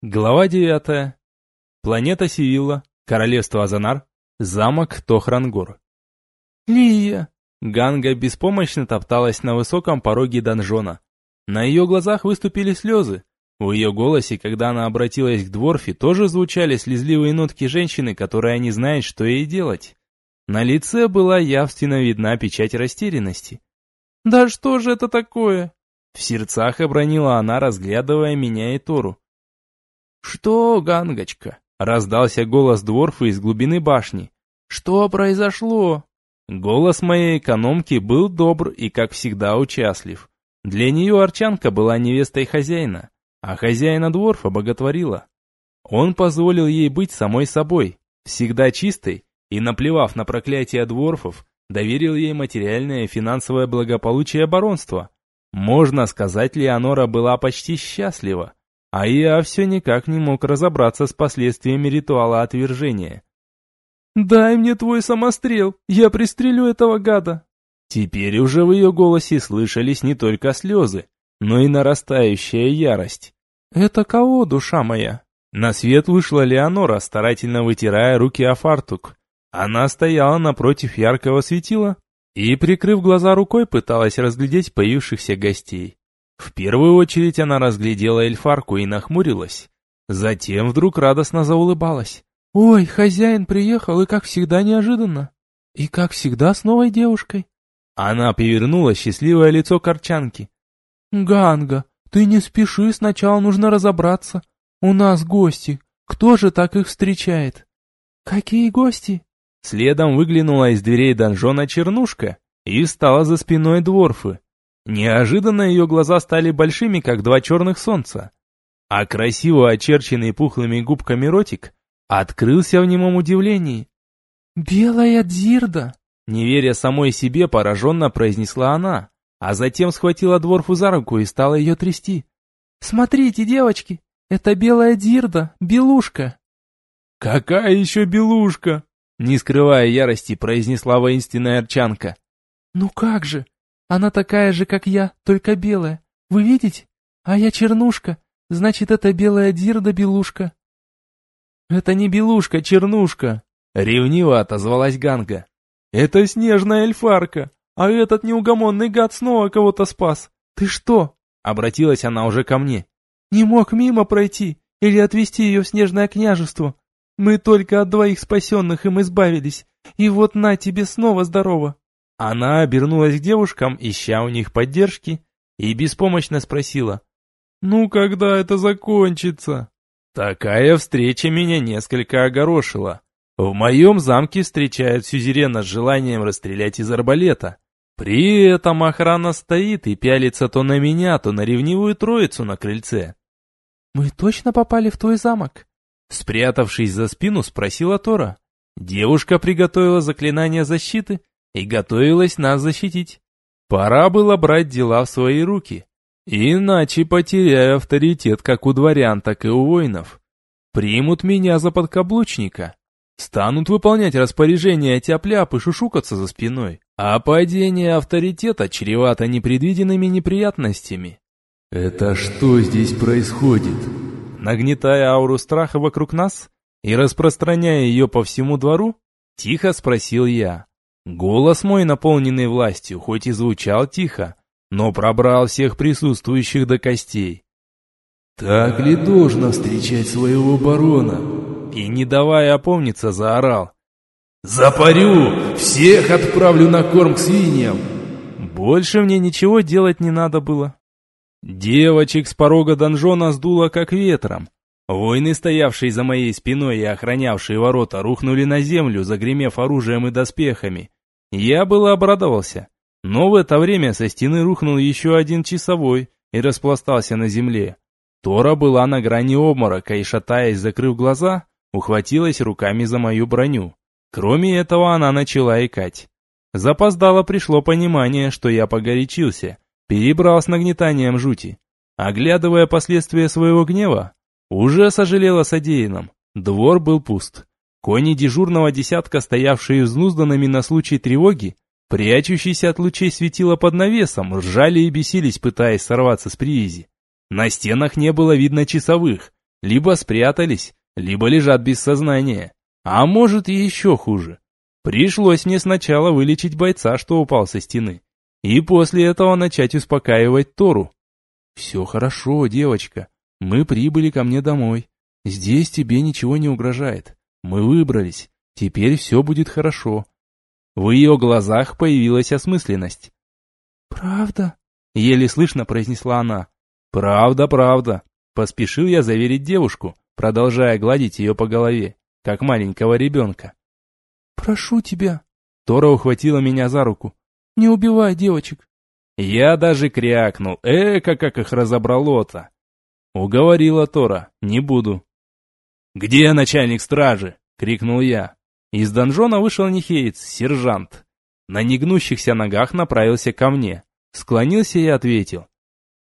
Глава 9. Планета Сивилла, Королевство Азанар, замок Тохрангор. «Лия!» Ганга беспомощно топталась на высоком пороге донжона. На ее глазах выступили слезы. В ее голосе, когда она обратилась к Дворфе, тоже звучали слезливые нотки женщины, которая не знает, что ей делать. На лице была явственно видна печать растерянности. «Да что же это такое?» В сердцах обронила она, разглядывая меня и Тору. «Что, Гангочка?» — раздался голос Дворфа из глубины башни. «Что произошло?» Голос моей экономки был добр и, как всегда, участлив. Для нее Арчанка была невестой хозяина, а хозяина Дворфа боготворила. Он позволил ей быть самой собой, всегда чистой, и, наплевав на проклятие Дворфов, доверил ей материальное и финансовое благополучие баронства. Можно сказать, Леонора была почти счастлива. А я все никак не мог разобраться с последствиями ритуала отвержения. «Дай мне твой самострел, я пристрелю этого гада!» Теперь уже в ее голосе слышались не только слезы, но и нарастающая ярость. «Это кого, душа моя?» На свет вышла Леонора, старательно вытирая руки о фартук. Она стояла напротив яркого светила и, прикрыв глаза рукой, пыталась разглядеть появившихся гостей. В первую очередь она разглядела эльфарку и нахмурилась. Затем вдруг радостно заулыбалась. «Ой, хозяин приехал, и как всегда неожиданно. И как всегда с новой девушкой». Она повернула счастливое лицо корчанки. «Ганга, ты не спеши, сначала нужно разобраться. У нас гости. Кто же так их встречает?» «Какие гости?» Следом выглянула из дверей донжона чернушка и встала за спиной дворфы. Неожиданно ее глаза стали большими, как два черных солнца. А красиво очерченный пухлыми губками ротик открылся в немом удивлении. «Белая дзирда!» Не веря самой себе, пораженно произнесла она, а затем схватила дворфу за руку и стала ее трясти. «Смотрите, девочки, это белая дзирда, белушка!» «Какая еще белушка?» Не скрывая ярости, произнесла воинственная арчанка. «Ну как же, она такая же, как я, только белая. Вы видите? А я чернушка. Значит, это белая дирда-белушка. Это не белушка, чернушка. Ревниво отозвалась Ганга. Это снежная эльфарка. А этот неугомонный гад снова кого-то спас. Ты что? Обратилась она уже ко мне. Не мог мимо пройти или отвезти ее в снежное княжество. Мы только от двоих спасенных им избавились. И вот на тебе снова здорово. Она обернулась к девушкам, ища у них поддержки, и беспомощно спросила, «Ну, когда это закончится?» Такая встреча меня несколько огорошила. В моем замке встречают сюзерена с желанием расстрелять из арбалета. При этом охрана стоит и пялится то на меня, то на ревнивую троицу на крыльце. «Мы точно попали в твой замок?» Спрятавшись за спину, спросила Тора. Девушка приготовила заклинание защиты и готовилась нас защитить. Пора было брать дела в свои руки, иначе потеряю авторитет как у дворян, так и у воинов. Примут меня за подкаблучника, станут выполнять распоряжения тяп-ляп и шушукаться за спиной, а падение авторитета чревато непредвиденными неприятностями. «Это что здесь происходит?» Нагнетая ауру страха вокруг нас и распространяя ее по всему двору, тихо спросил я. Голос мой, наполненный властью, хоть и звучал тихо, но пробрал всех присутствующих до костей. «Так ли должно встречать своего барона?» И, не давая опомниться, заорал. «Запарю! Всех отправлю на корм к свиньям!» Больше мне ничего делать не надо было. Девочек с порога донжона сдуло как ветром. Воины, стоявшие за моей спиной и охранявшие ворота, рухнули на землю, загремев оружием и доспехами. Я было обрадовался, но в это время со стены рухнул еще один часовой и распластался на земле. Тора была на грани обморока и, шатаясь, закрыв глаза, ухватилась руками за мою броню. Кроме этого, она начала икать. Запоздало пришло понимание, что я погорячился, перебрал с нагнетанием жути. Оглядывая последствия своего гнева, уже сожалел о содеянном. Двор был пуст. Кони дежурного десятка, стоявшие взнузданными на случай тревоги, прячущиеся от лучей светила под навесом, ржали и бесились, пытаясь сорваться с привязи. На стенах не было видно часовых, Либо спрятались, либо лежат без сознания. А может и еще хуже. Пришлось мне сначала вылечить бойца, что упал со стены. И после этого начать успокаивать Тору. «Все хорошо, девочка. Мы прибыли ко мне домой. Здесь тебе ничего не угрожает. Мы выбрались. Теперь все будет хорошо». В ее глазах появилась осмысленность. «Правда?» — еле слышно произнесла она. «Правда, правда», — поспешил я заверить девушку, продолжая гладить ее по голове, как маленького ребенка. «Прошу тебя». Тора ухватила меня за руку. «Не убивай девочек». Я даже крякнул. Эка, как их разобрало-то. Уговорила Тора. Не буду. «Где начальник стражи?» — крикнул я. Из донжона вышел Нихеец, сержант. На негнущихся ногах направился ко мне. Склонился и ответил.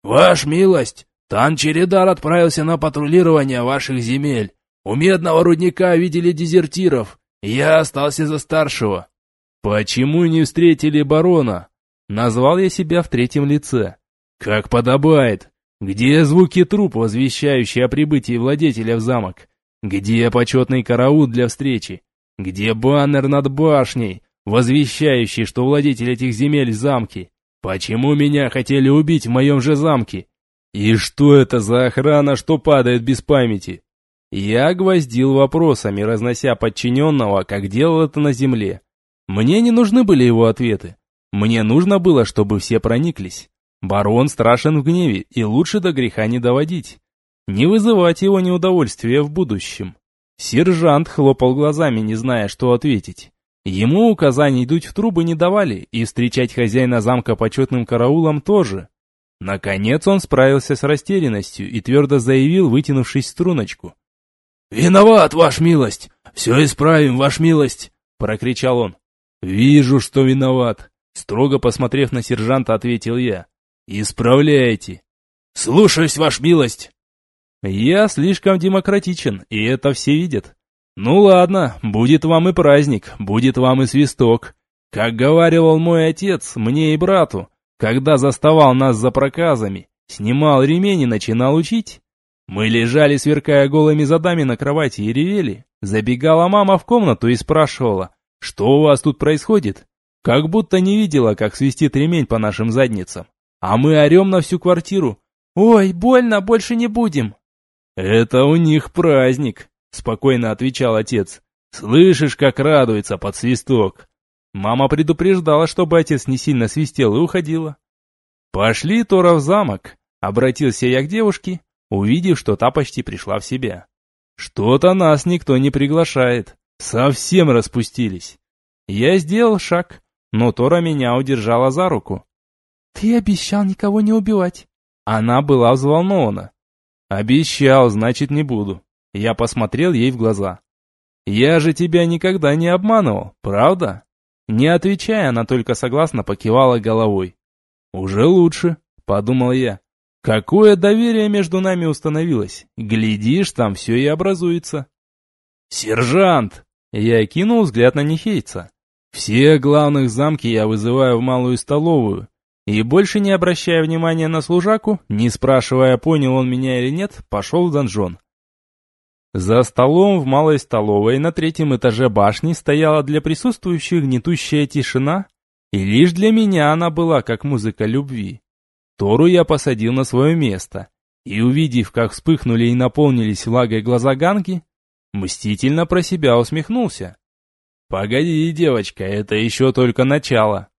«Ваш милость, Тан-Чередар отправился на патрулирование ваших земель. У медного рудника видели дезертиров. Я остался за старшего». «Почему не встретили барона?» Назвал я себя в третьем лице. «Как подобает. Где звуки труп, возвещающие о прибытии владетеля в замок? Где почетный караул для встречи? Где баннер над башней, возвещающий, что владетель этих земель в замке? Почему меня хотели убить в моем же замке? И что это за охрана, что падает без памяти? Я гвоздил вопросами, разнося подчиненного, как делал это на земле. Мне не нужны были его ответы. Мне нужно было, чтобы все прониклись. Барон страшен в гневе, и лучше до греха не доводить. Не вызывать его неудовольствия в будущем. Сержант хлопал глазами, не зная, что ответить. Ему указаний дуть в трубы не давали, и встречать хозяина замка почетным караулом тоже. Наконец он справился с растерянностью и твердо заявил, вытянувшись струночку. «Виноват, ваш милость! Все исправим, ваш милость!» — прокричал он. «Вижу, что виноват!» — строго посмотрев на сержанта, ответил я. «Исправляйте!» «Слушаюсь, ваш милость!» Я слишком демократичен, и это все видят. Ну ладно, будет вам и праздник, будет вам и свисток. Как говаривал мой отец, мне и брату, когда заставал нас за проказами, снимал ремень и начинал учить. Мы лежали, сверкая голыми задами на кровати и ревели. Забегала мама в комнату и спрашивала, что у вас тут происходит? Как будто не видела, как свистит ремень по нашим задницам. А мы орем на всю квартиру. «Ой, больно, больше не будем!» «Это у них праздник», — спокойно отвечал отец. «Слышишь, как радуется под свисток?» Мама предупреждала, чтобы отец не сильно свистел и уходила. «Пошли, Тора, в замок», — обратился я к девушке, увидев, что та почти пришла в себя. «Что-то нас никто не приглашает. Совсем распустились». Я сделал шаг, но Тора меня удержала за руку. «Ты обещал никого не убивать». Она была взволнована. «Обещал, значит, не буду». Я посмотрел ей в глаза. «Я же тебя никогда не обманывал, правда?» Не отвечая, она только согласно покивала головой. «Уже лучше», — подумал я. «Какое доверие между нами установилось? Глядишь, там все и образуется». «Сержант!» Я кинул взгляд на Нихейца. «Все главных замки я вызываю в малую столовую, и больше не обращая внимания на служаку, не спрашивая, понял он меня или нет, пошел в донжон. За столом в малой столовой на третьем этаже башни стояла для присутствующих гнетущая тишина, и лишь для меня она была как музыка любви. Тору я посадил на свое место, и увидев, как вспыхнули и наполнились влагой глаза Ганги, мстительно про себя усмехнулся. «Погоди, девочка, это еще только начало.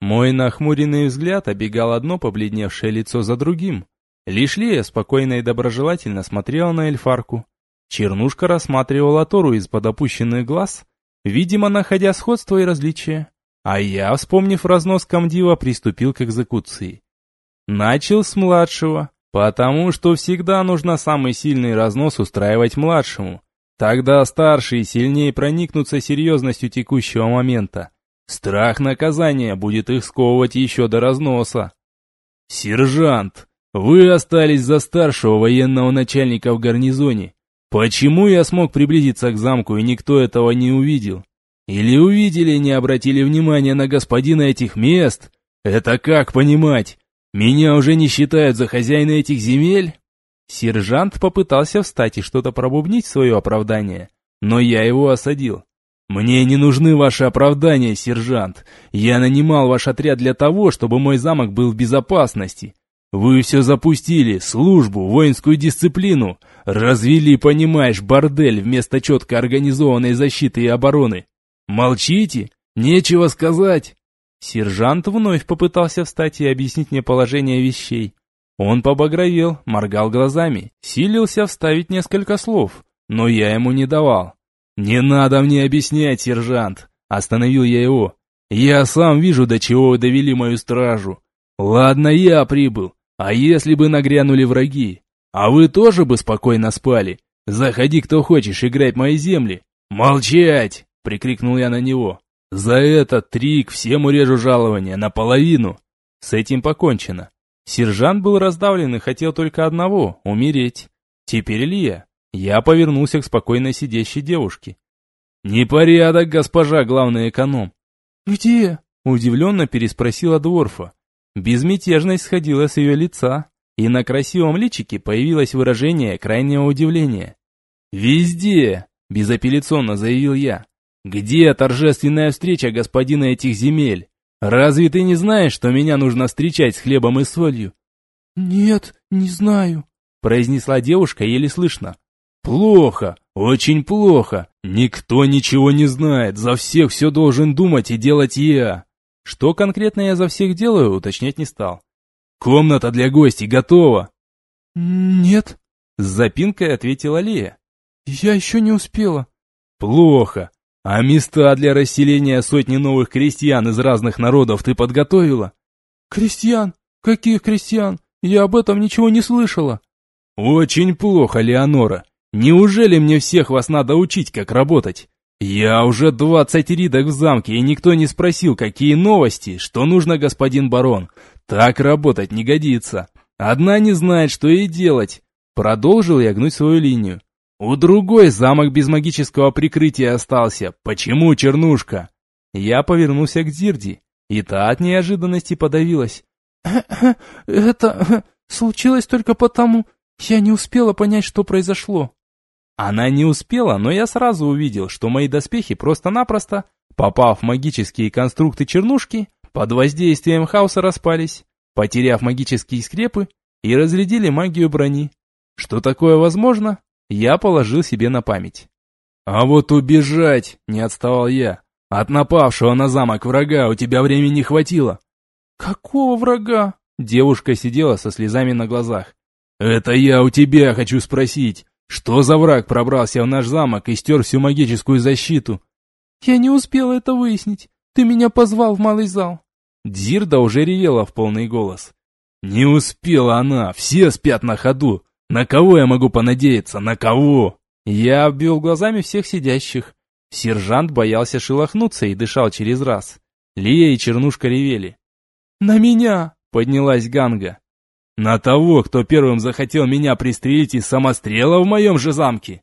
Мой нахмуренный взгляд обегал одно побледневшее лицо за другим. Лишь Лея спокойно и доброжелательно смотрела на эльфарку. Чернушка рассматривала Тору из-под опущенных глаз, видимо, находя сходство и различия. А я, вспомнив разнос комдива, приступил к экзекуции. Начал с младшего, потому что всегда нужно самый сильный разнос устраивать младшему. Тогда старшие сильнее проникнутся серьезностью текущего момента. Страх наказания будет их сковывать еще до разноса. Сержант, вы остались за старшего военного начальника в гарнизоне. Почему я смог приблизиться к замку и никто этого не увидел? Или увидели и не обратили внимания на господина этих мест? Это как понимать? Меня уже не считают за хозяина этих земель? Сержант попытался встать и что-то пробубнить в свое оправдание, но я его осадил. «Мне не нужны ваши оправдания, сержант. Я нанимал ваш отряд для того, чтобы мой замок был в безопасности. Вы все запустили, службу, воинскую дисциплину, развели, понимаешь, бордель вместо четко организованной защиты и обороны. Молчите? Нечего сказать. Сержант вновь попытался встать и объяснить мне положение вещей. Он побагровел, моргал глазами, силился вставить несколько слов, но я ему не давал. «Не надо мне объяснять, сержант!» Остановил я его. «Я сам вижу, до чего вы довели мою стражу. Ладно, я прибыл, а если бы нагрянули враги? А вы тоже бы спокойно спали? Заходи, кто хочешь, играть мои земли. Молчать! Прикрикнул я на него. За этот трик всем урежу жалование наполовину. С этим покончено. Сержант был раздавлен и хотел только одного — умереть. Теперь Илья. Я повернулся к спокойно сидящей девушке. «Непорядок, госпожа главный эконом!» «Где?» — удивленно переспросила Дворфа. Безмятежность сходила с ее лица, и на красивом личике появилось выражение крайнего удивления. «Везде!» – безапелляционно заявил я. «Где торжественная встреча господина этих земель? Разве ты не знаешь, что меня нужно встречать с хлебом и солью?» «Нет, не знаю», – произнесла девушка еле слышно. «Плохо, очень плохо. Никто ничего не знает, за всех все должен думать и делать я. Что конкретно я за всех делаю, уточнять не стал. «Комната для гостей готова!» «Нет», — с запинкой ответила Лея. «Я еще не успела». «Плохо. А места для расселения сотни новых крестьян из разных народов ты подготовила?» «Крестьян? Каких крестьян? Я об этом ничего не слышала». «Очень плохо, Леонора. Неужели мне всех вас надо учить, как работать? «Я уже двадцать ридок в замке, и никто не спросил, какие новости, что нужно, господин барон. Так работать не годится. Одна не знает, что ей делать». Продолжил я гнуть свою линию. «У другой замок без магического прикрытия остался. Почему, чернушка?» Я повернулся к Зирди, и та от неожиданности подавилась. «Это случилось только потому, я не успела понять, что произошло». Она не успела, но я сразу увидел, что мои доспехи просто-напросто, попав в магические конструкты чернушки, под воздействием хаоса распались, потеряв магические скрепы и разрядили магию брони. Что такое возможно, я положил себе на память. «А вот убежать!» — не отставал я. «От напавшего на замок врага у тебя времени хватило». «Какого врага?» Девушка сидела со слезами на глазах. «Это я у тебя хочу спросить. Что за враг пробрался в наш замок и стер всю магическую защиту? Я не успела это выяснить. Ты меня позвал в малый зал. Дзирда уже ревела в полный голос. Не успела она, все спят на ходу. На кого я могу понадеяться, на кого? Я обвел глазами всех сидящих. Сержант боялся шелохнуться и дышал через раз. Лия и Чернушка ревели. «На меня!» — поднялась Ганга. На того, кто первым захотел меня пристрелить из самострела в моем же замке.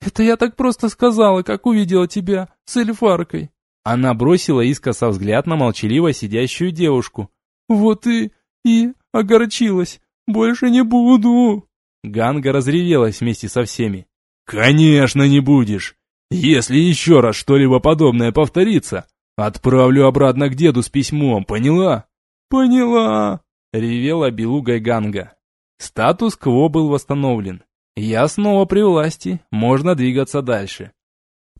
Это я так просто сказала, как увидела тебя с эльфаркой. Она бросила искоса взгляд на молчаливо сидящую девушку. Вот и... и... огорчилась. Больше не буду. Ганга разревелась вместе со всеми. «Конечно не будешь! Если еще раз что-либо подобное повторится, отправлю обратно к деду с письмом, поняла?» «Поняла!» Ревела белугой Ганга. Статус-кво был восстановлен. Я снова при власти, можно двигаться дальше.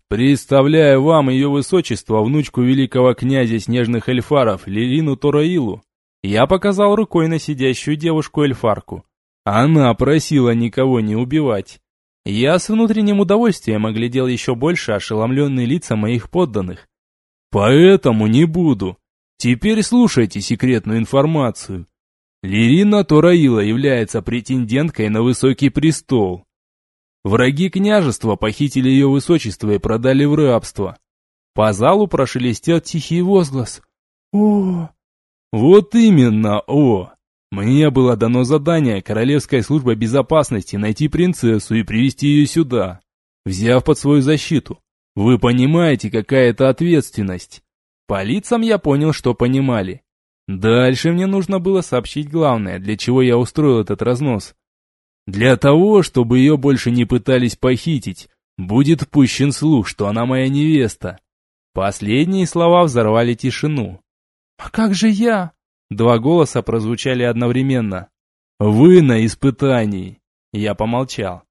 Представляю вам ее высочество, внучку великого князя снежных эльфаров, Лилину Тораилу. Я показал рукой на сидящую девушку-эльфарку. Она просила никого не убивать. Я с внутренним удовольствием оглядел еще больше ошеломленные лица моих подданных. Поэтому не буду. Теперь слушайте секретную информацию. Лирина Тораила является претенденткой на высокий престол. Враги княжества похитили ее высочество и продали в рабство. По залу прошелестел тихий возглас. «О!» «Вот именно, о!» Мне было дано задание Королевской службы безопасности найти принцессу и привести ее сюда, взяв под свою защиту. Вы понимаете, какая это ответственность? По лицам я понял, что понимали. Дальше мне нужно было сообщить главное, для чего я устроил этот разнос. Для того, чтобы ее больше не пытались похитить, будет пущен слух, что она моя невеста. Последние слова взорвали тишину. «А как же я?» Два голоса прозвучали одновременно. «Вы на испытании!» Я помолчал.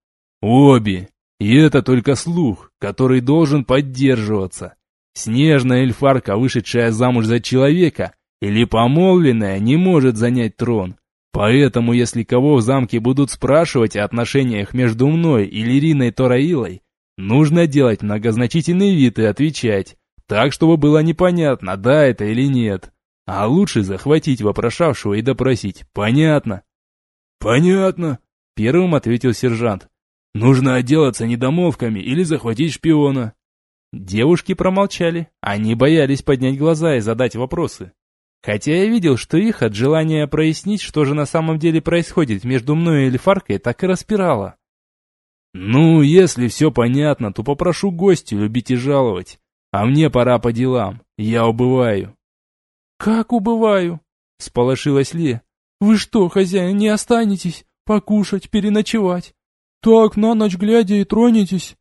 «Обе! И это только слух, который должен поддерживаться. Снежная эльфарка, вышедшая замуж за человека, или помолвленная, не может занять трон. Поэтому, если кого в замке будут спрашивать о отношениях между мной и Лириной Тораилой, нужно делать многозначительный вид и отвечать, так, чтобы было непонятно, да это или нет. А лучше захватить вопрошавшего и допросить, понятно? Понятно, первым ответил сержант. Нужно отделаться недомолвками или захватить шпиона. Девушки промолчали, они боялись поднять глаза и задать вопросы. Хотя я видел, что их от желания прояснить, что же на самом деле происходит между мной и Эльфаркой, так и распирало. «Ну, если все понятно, то попрошу гостю любить и жаловать. А мне пора по делам, я убываю». «Как убываю?» — сполошилась Ли. «Вы что, хозяин, не останетесь? Покушать, переночевать? Так на ночь глядя и тронетесь?»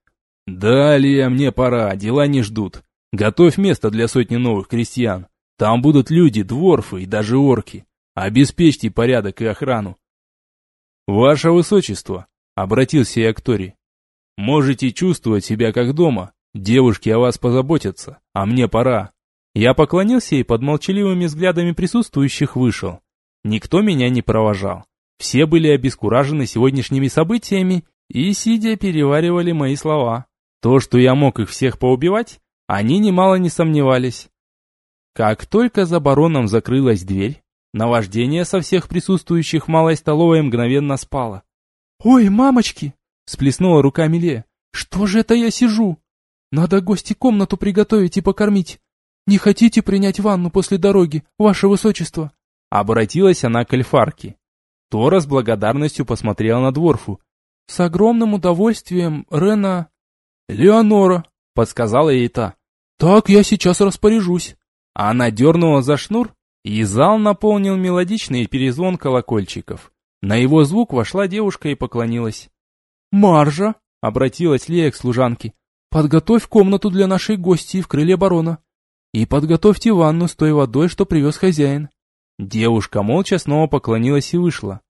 «Далее мне пора, дела не ждут. Готовь место для сотни новых крестьян. Там будут люди, дворфы и даже орки. Обеспечьте порядок и охрану». «Ваше Высочество», — обратился я к Тори, — «можете чувствовать себя как дома. Девушки о вас позаботятся, а мне пора». Я поклонился и под молчаливыми взглядами присутствующих вышел. Никто меня не провожал. Все были обескуражены сегодняшними событиями и, сидя, переваривали мои слова. То, что я мог их всех поубивать, они немало не сомневались. Как только за бароном закрылась дверь, наваждение со всех присутствующих в малой столовой мгновенно спало. «Ой, мамочки!» — сплеснула руками Лея. «Что же это я сижу? Надо гости комнату приготовить и покормить. Не хотите принять ванну после дороги, ваше высочество?» Обратилась она к эльфарке. Тора с благодарностью посмотрела на Дворфу. «С огромным удовольствием, Рена...» «Леонора», — подсказала ей та. «Так, я сейчас распоряжусь». Она дернула за шнур, и зал наполнил мелодичный перезвон колокольчиков. На его звук вошла девушка и поклонилась. «Маржа», — обратилась Лея к служанке, — «подготовь комнату для нашей гости в крыле барона. И подготовьте ванну с той водой, что привез хозяин». Девушка молча снова поклонилась и вышла.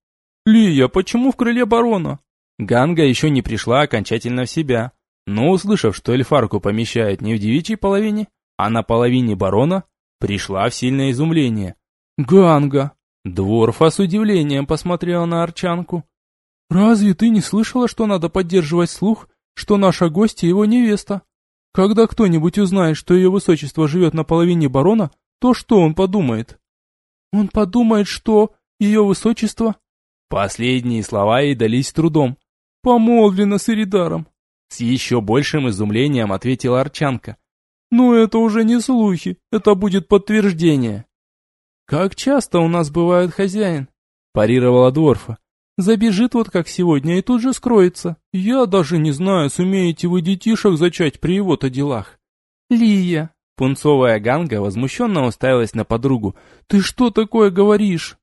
«Лия, почему в крыле барона?» Ганга еще не пришла окончательно в себя. Но услышав, что эльфарку помещают не в девичьей половине, а на половине барона, пришла в сильное изумление. «Ганга!» Дворфа с удивлением посмотрела на Арчанку. «Разве ты не слышала, что надо поддерживать слух, что наша гостья его невеста? Когда кто-нибудь узнает, что ее высочество живет на половине барона, то что он подумает?» «Он подумает, что ее высочество...» Последние слова ей дались трудом. «Помолвлена с Иридаром. С еще большим изумлением ответила Арчанка. «Ну это уже не слухи, это будет подтверждение». «Как часто у нас бывает хозяин?» парировала Дворфа. «Забежит вот как сегодня и тут же скроется. Я даже не знаю, сумеете вы детишек зачать при его-то делах». «Лия!» Пунцовая Ганга возмущенно уставилась на подругу. «Ты что такое говоришь?»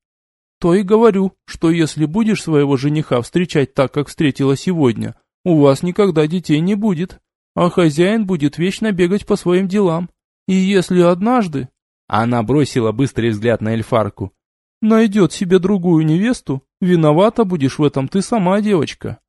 «То и говорю, что если будешь своего жениха встречать так, как встретила сегодня, у вас никогда детей не будет, а хозяин будет вечно бегать по своим делам. И если однажды...» Она бросила быстрый взгляд на эльфарку. «Найдет себе другую невесту, виновата будешь в этом ты сама, девочка».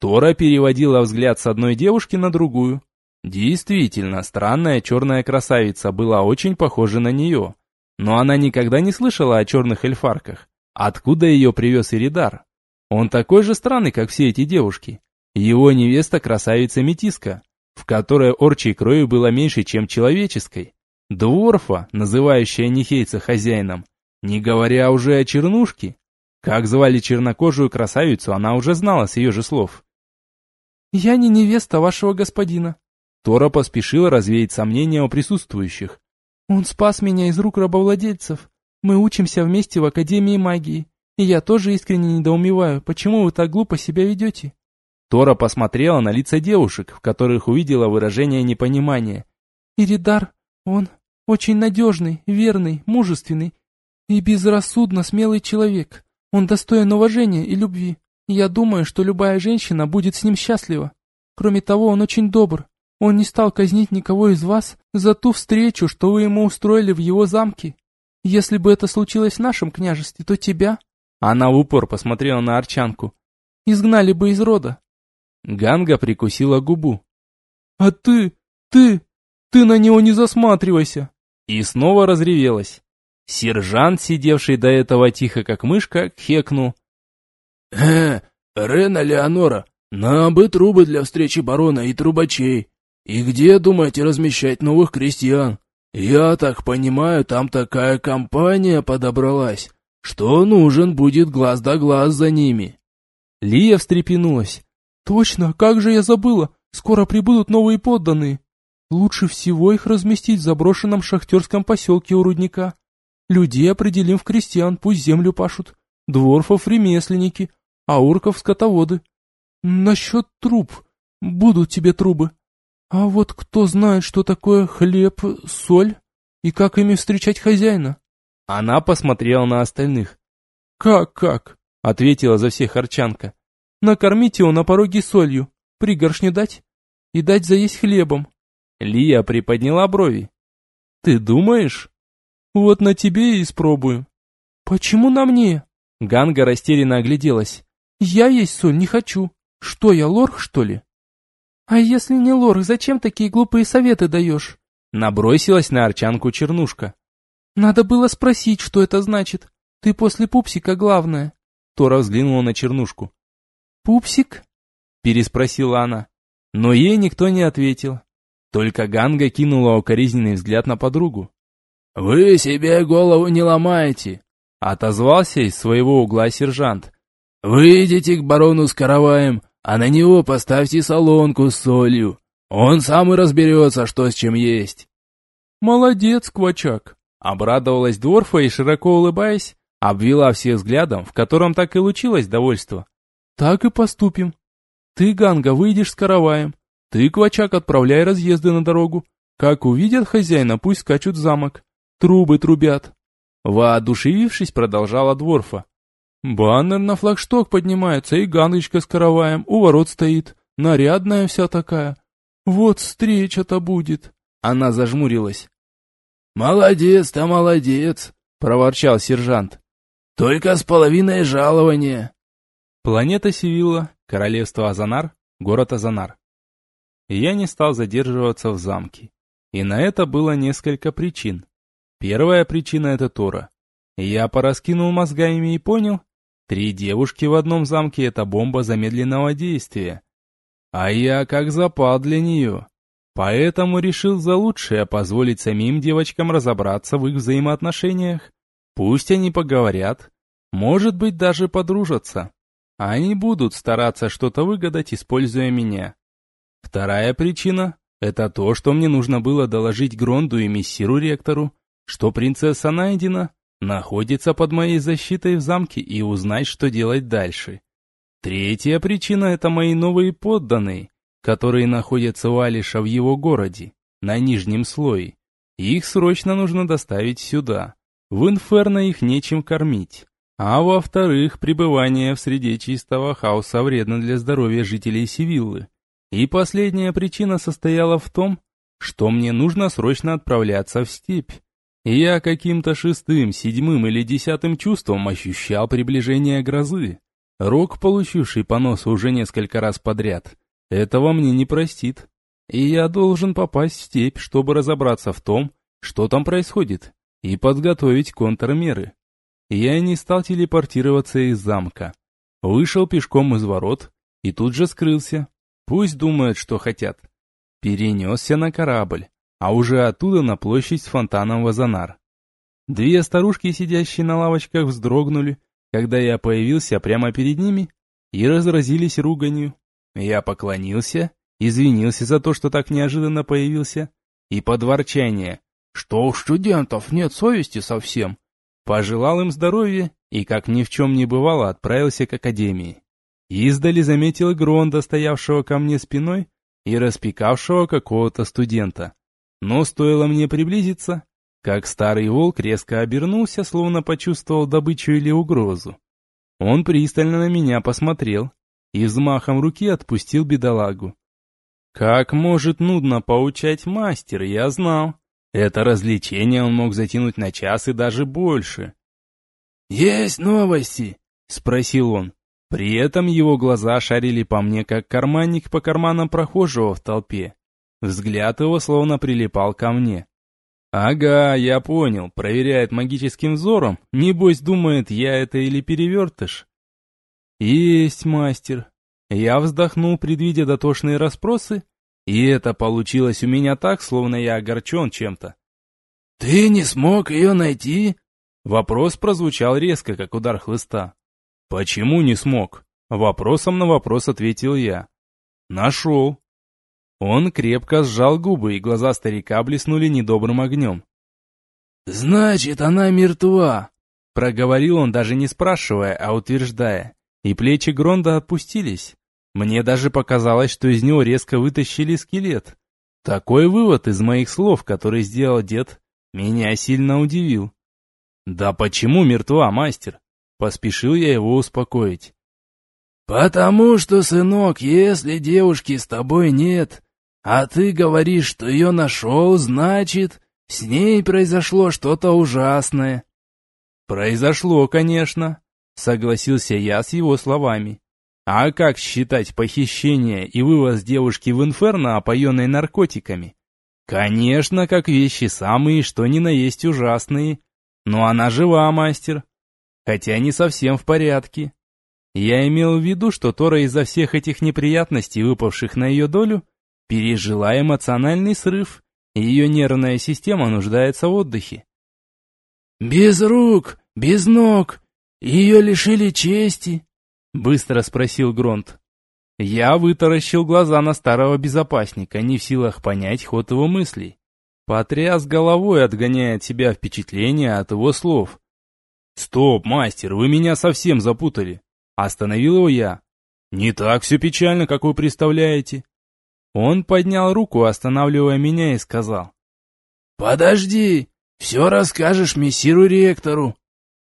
Тора переводила взгляд с одной девушки на другую. Действительно, странная черная красавица была очень похожа на нее. Но она никогда не слышала о черных эльфарках. Откуда ее привез Иридар? Он такой же странный, как все эти девушки. Его невеста красавица-метиска, в которой орчей крови было меньше, чем человеческой. Дворфа, называющая Нихейца хозяином, не говоря уже о чернушке. Как звали чернокожую красавицу, она уже знала с ее же слов. «Я не невеста вашего господина». Тора поспешила развеять сомнения у присутствующих. «Он спас меня из рук рабовладельцев. Мы учимся вместе в Академии магии. И я тоже искренне недоумеваю, почему вы так глупо себя ведете. Тора посмотрела на лица девушек, в которых увидела выражение непонимания. «Иридар, он очень надежный, верный, мужественный и безрассудно смелый человек. Он достоин уважения и любви. Я думаю, что любая женщина будет с ним счастлива. Кроме того, он очень добр. Он не стал казнить никого из вас за ту встречу, что вы ему устроили в его замке. Если бы это случилось в нашем княжестве, то тебя...» Она в упор посмотрела на Арчанку. «Изгнали бы из рода». Ганга прикусила губу. «А ты, ты, ты на него не засматривайся!» И снова разревелась. Сержант, сидевший до этого тихо как мышка, хекнул. «Э, Рена Леонора, нам бы трубы для встречи барона и трубачей. И где, думаете, размещать новых крестьян? Я так понимаю, там такая компания подобралась, что нужен будет глаз да глаз за ними». Лия встрепенулась. «Точно, как же я забыла! Скоро прибудут новые подданные. Лучше всего их разместить в заброшенном шахтерском поселке у рудника. Людей определим в крестьян, пусть землю пашут. Дворфов ремесленники, а урков скотоводы. Насчет труб. Будут тебе трубы. А вот кто знает, что такое хлеб, соль и как ими встречать хозяина? Она посмотрела на остальных. «Как-как?» — ответила за всех Арчанка. «Накормить его на пороге солью, пригоршню дать и дать заесть хлебом». Лия приподняла брови. «Ты думаешь?» «Вот на тебе и испробую». «Почему на мне?» Ганга растерянно огляделась. «Я есть соль не хочу. Что я, лорх, что ли?» «А если не лорх, зачем такие глупые советы даешь?» Набросилась на Арчанку Чернушка. «Надо было спросить, что это значит. Ты после пупсика главное». Тора взглянула на Чернушку. «Пупсик?» Переспросила она. Но ей никто не ответил. Только Ганга кинула укоризненный взгляд на подругу. «Вы себе голову не ломаете!» Отозвался из своего угла сержант. «Выйдите к барону с караваем, а на него поставьте солонку с солью. Он сам и разберется, что с чем есть». «Молодец, Квачак!» Обрадовалась Дворфа и, широко улыбаясь, обвела всех взглядом, в котором так и лучилось довольство. «Так и поступим. Ты, Ганга, выйдешь с караваем. Ты, Квачак, отправляй разъезды на дорогу. Как увидят хозяина, пусть скачут в замок. Трубы трубят». Воодушевившись, продолжала Дворфа. Баннер на флагшток поднимается, и Гангочка с караваем у ворот стоит. Нарядная вся такая. Вот встреча-то будет. Она зажмурилась. «Молодец-то молодец!» — проворчал сержант. «Только с половиной жалования». Планета Сивилла, королевство Азанар, город Азанар. Я не стал задерживаться в замке. И на это было несколько причин. Первая причина — это Тора. Я пораскинул мозгами и понял, три девушки в одном замке — это бомба замедленного действия. А я как запал для нее. Поэтому решил за лучшее позволить самим девочкам разобраться в их взаимоотношениях. Пусть они поговорят, может быть даже подружатся. Они будут стараться что-то выгадать, используя меня. Вторая причина — это то, что мне нужно было доложить Гронду и мессиру ректору, что принцесса найдена, находится под моей защитой в замке и узнать, что делать дальше. Третья причина – это мои новые подданные, которые находятся у Алиша в его городе, на нижнем слое. Их срочно нужно доставить сюда. В Инферно их нечем кормить. А во-вторых, пребывание в среде чистого хаоса вредно для здоровья жителей Севиллы. И последняя причина состояла в том, что мне нужно срочно отправляться в степь. Я каким-то шестым, седьмым или десятым чувством ощущал приближение грозы. Рок, получивший по носу уже несколько раз подряд, этого мне не простит. И я должен попасть в степь, чтобы разобраться в том, что там происходит, и подготовить контрмеры. Я не стал телепортироваться из замка. Вышел пешком из ворот и тут же скрылся. Пусть думают, что хотят. Перенесся на корабль а уже оттуда на площадь с фонтаном Вазанар. Две старушки, сидящие на лавочках, вздрогнули, когда я появился прямо перед ними, и разразились руганью. Я поклонился, извинился за то, что так неожиданно появился, и под ворчание, что у студентов нет совести совсем, пожелал им здоровья и, как ни в чем не бывало, отправился к академии. Издали заметил Гронда, стоявшего ко мне спиной и распекавшего какого-то студента. Но стоило мне приблизиться, как старый волк резко обернулся, словно почувствовал добычу или угрозу. Он пристально на меня посмотрел и взмахом руки отпустил бедолагу. Как может нудно поучать мастер, я знал. Это развлечение он мог затянуть на час и даже больше. «Есть новости?» — спросил он. При этом его глаза шарили по мне, как карманник по карманам прохожего в толпе. Взгляд его словно прилипал ко мне. «Ага, я понял, проверяет магическим взором, небось думает, я это или перевертыш». «Есть, мастер». Я вздохнул, предвидя дотошные расспросы, и это получилось у меня так, словно я огорчен чем-то. «Ты не смог ее найти?» Вопрос прозвучал резко, как удар хлыста. «Почему не смог?» Вопросом на вопрос ответил я. «Нашел». Он крепко сжал губы, и глаза старика блеснули недобрым огнем. «Значит, она мертва!» Проговорил он, даже не спрашивая, а утверждая. И плечи Гронда отпустились. Мне даже показалось, что из него резко вытащили скелет. Такой вывод из моих слов, который сделал дед, меня сильно удивил. «Да почему мертва, мастер?» Поспешил я его успокоить. «Потому что, сынок, если девушки с тобой нет, а ты говоришь, что ее нашел, значит, с ней произошло что-то ужасное». «Произошло, конечно», — согласился я с его словами. «А как считать похищение и вывоз девушки в инферно, опоенной наркотиками? Конечно, как вещи самые, что ни на есть ужасные. Но она жива, мастер. Хотя не совсем в порядке. Я имел в виду, что Тора из-за всех этих неприятностей, выпавших на ее долю, пережила эмоциональный срыв, и ее нервная система нуждается в отдыхе. «Без рук, без ног, ее лишили чести?» — быстро спросил Гронт. Я вытаращил глаза на старого безопасника, не в силах понять ход его мыслей. Потряс головой, отгоняя от себя впечатление от его слов. «Стоп, мастер, вы меня совсем запутали!» Остановил его я. «Не так все печально, как вы представляете. Он поднял руку, останавливая меня, и сказал. «Подожди, все расскажешь мессиру ректору».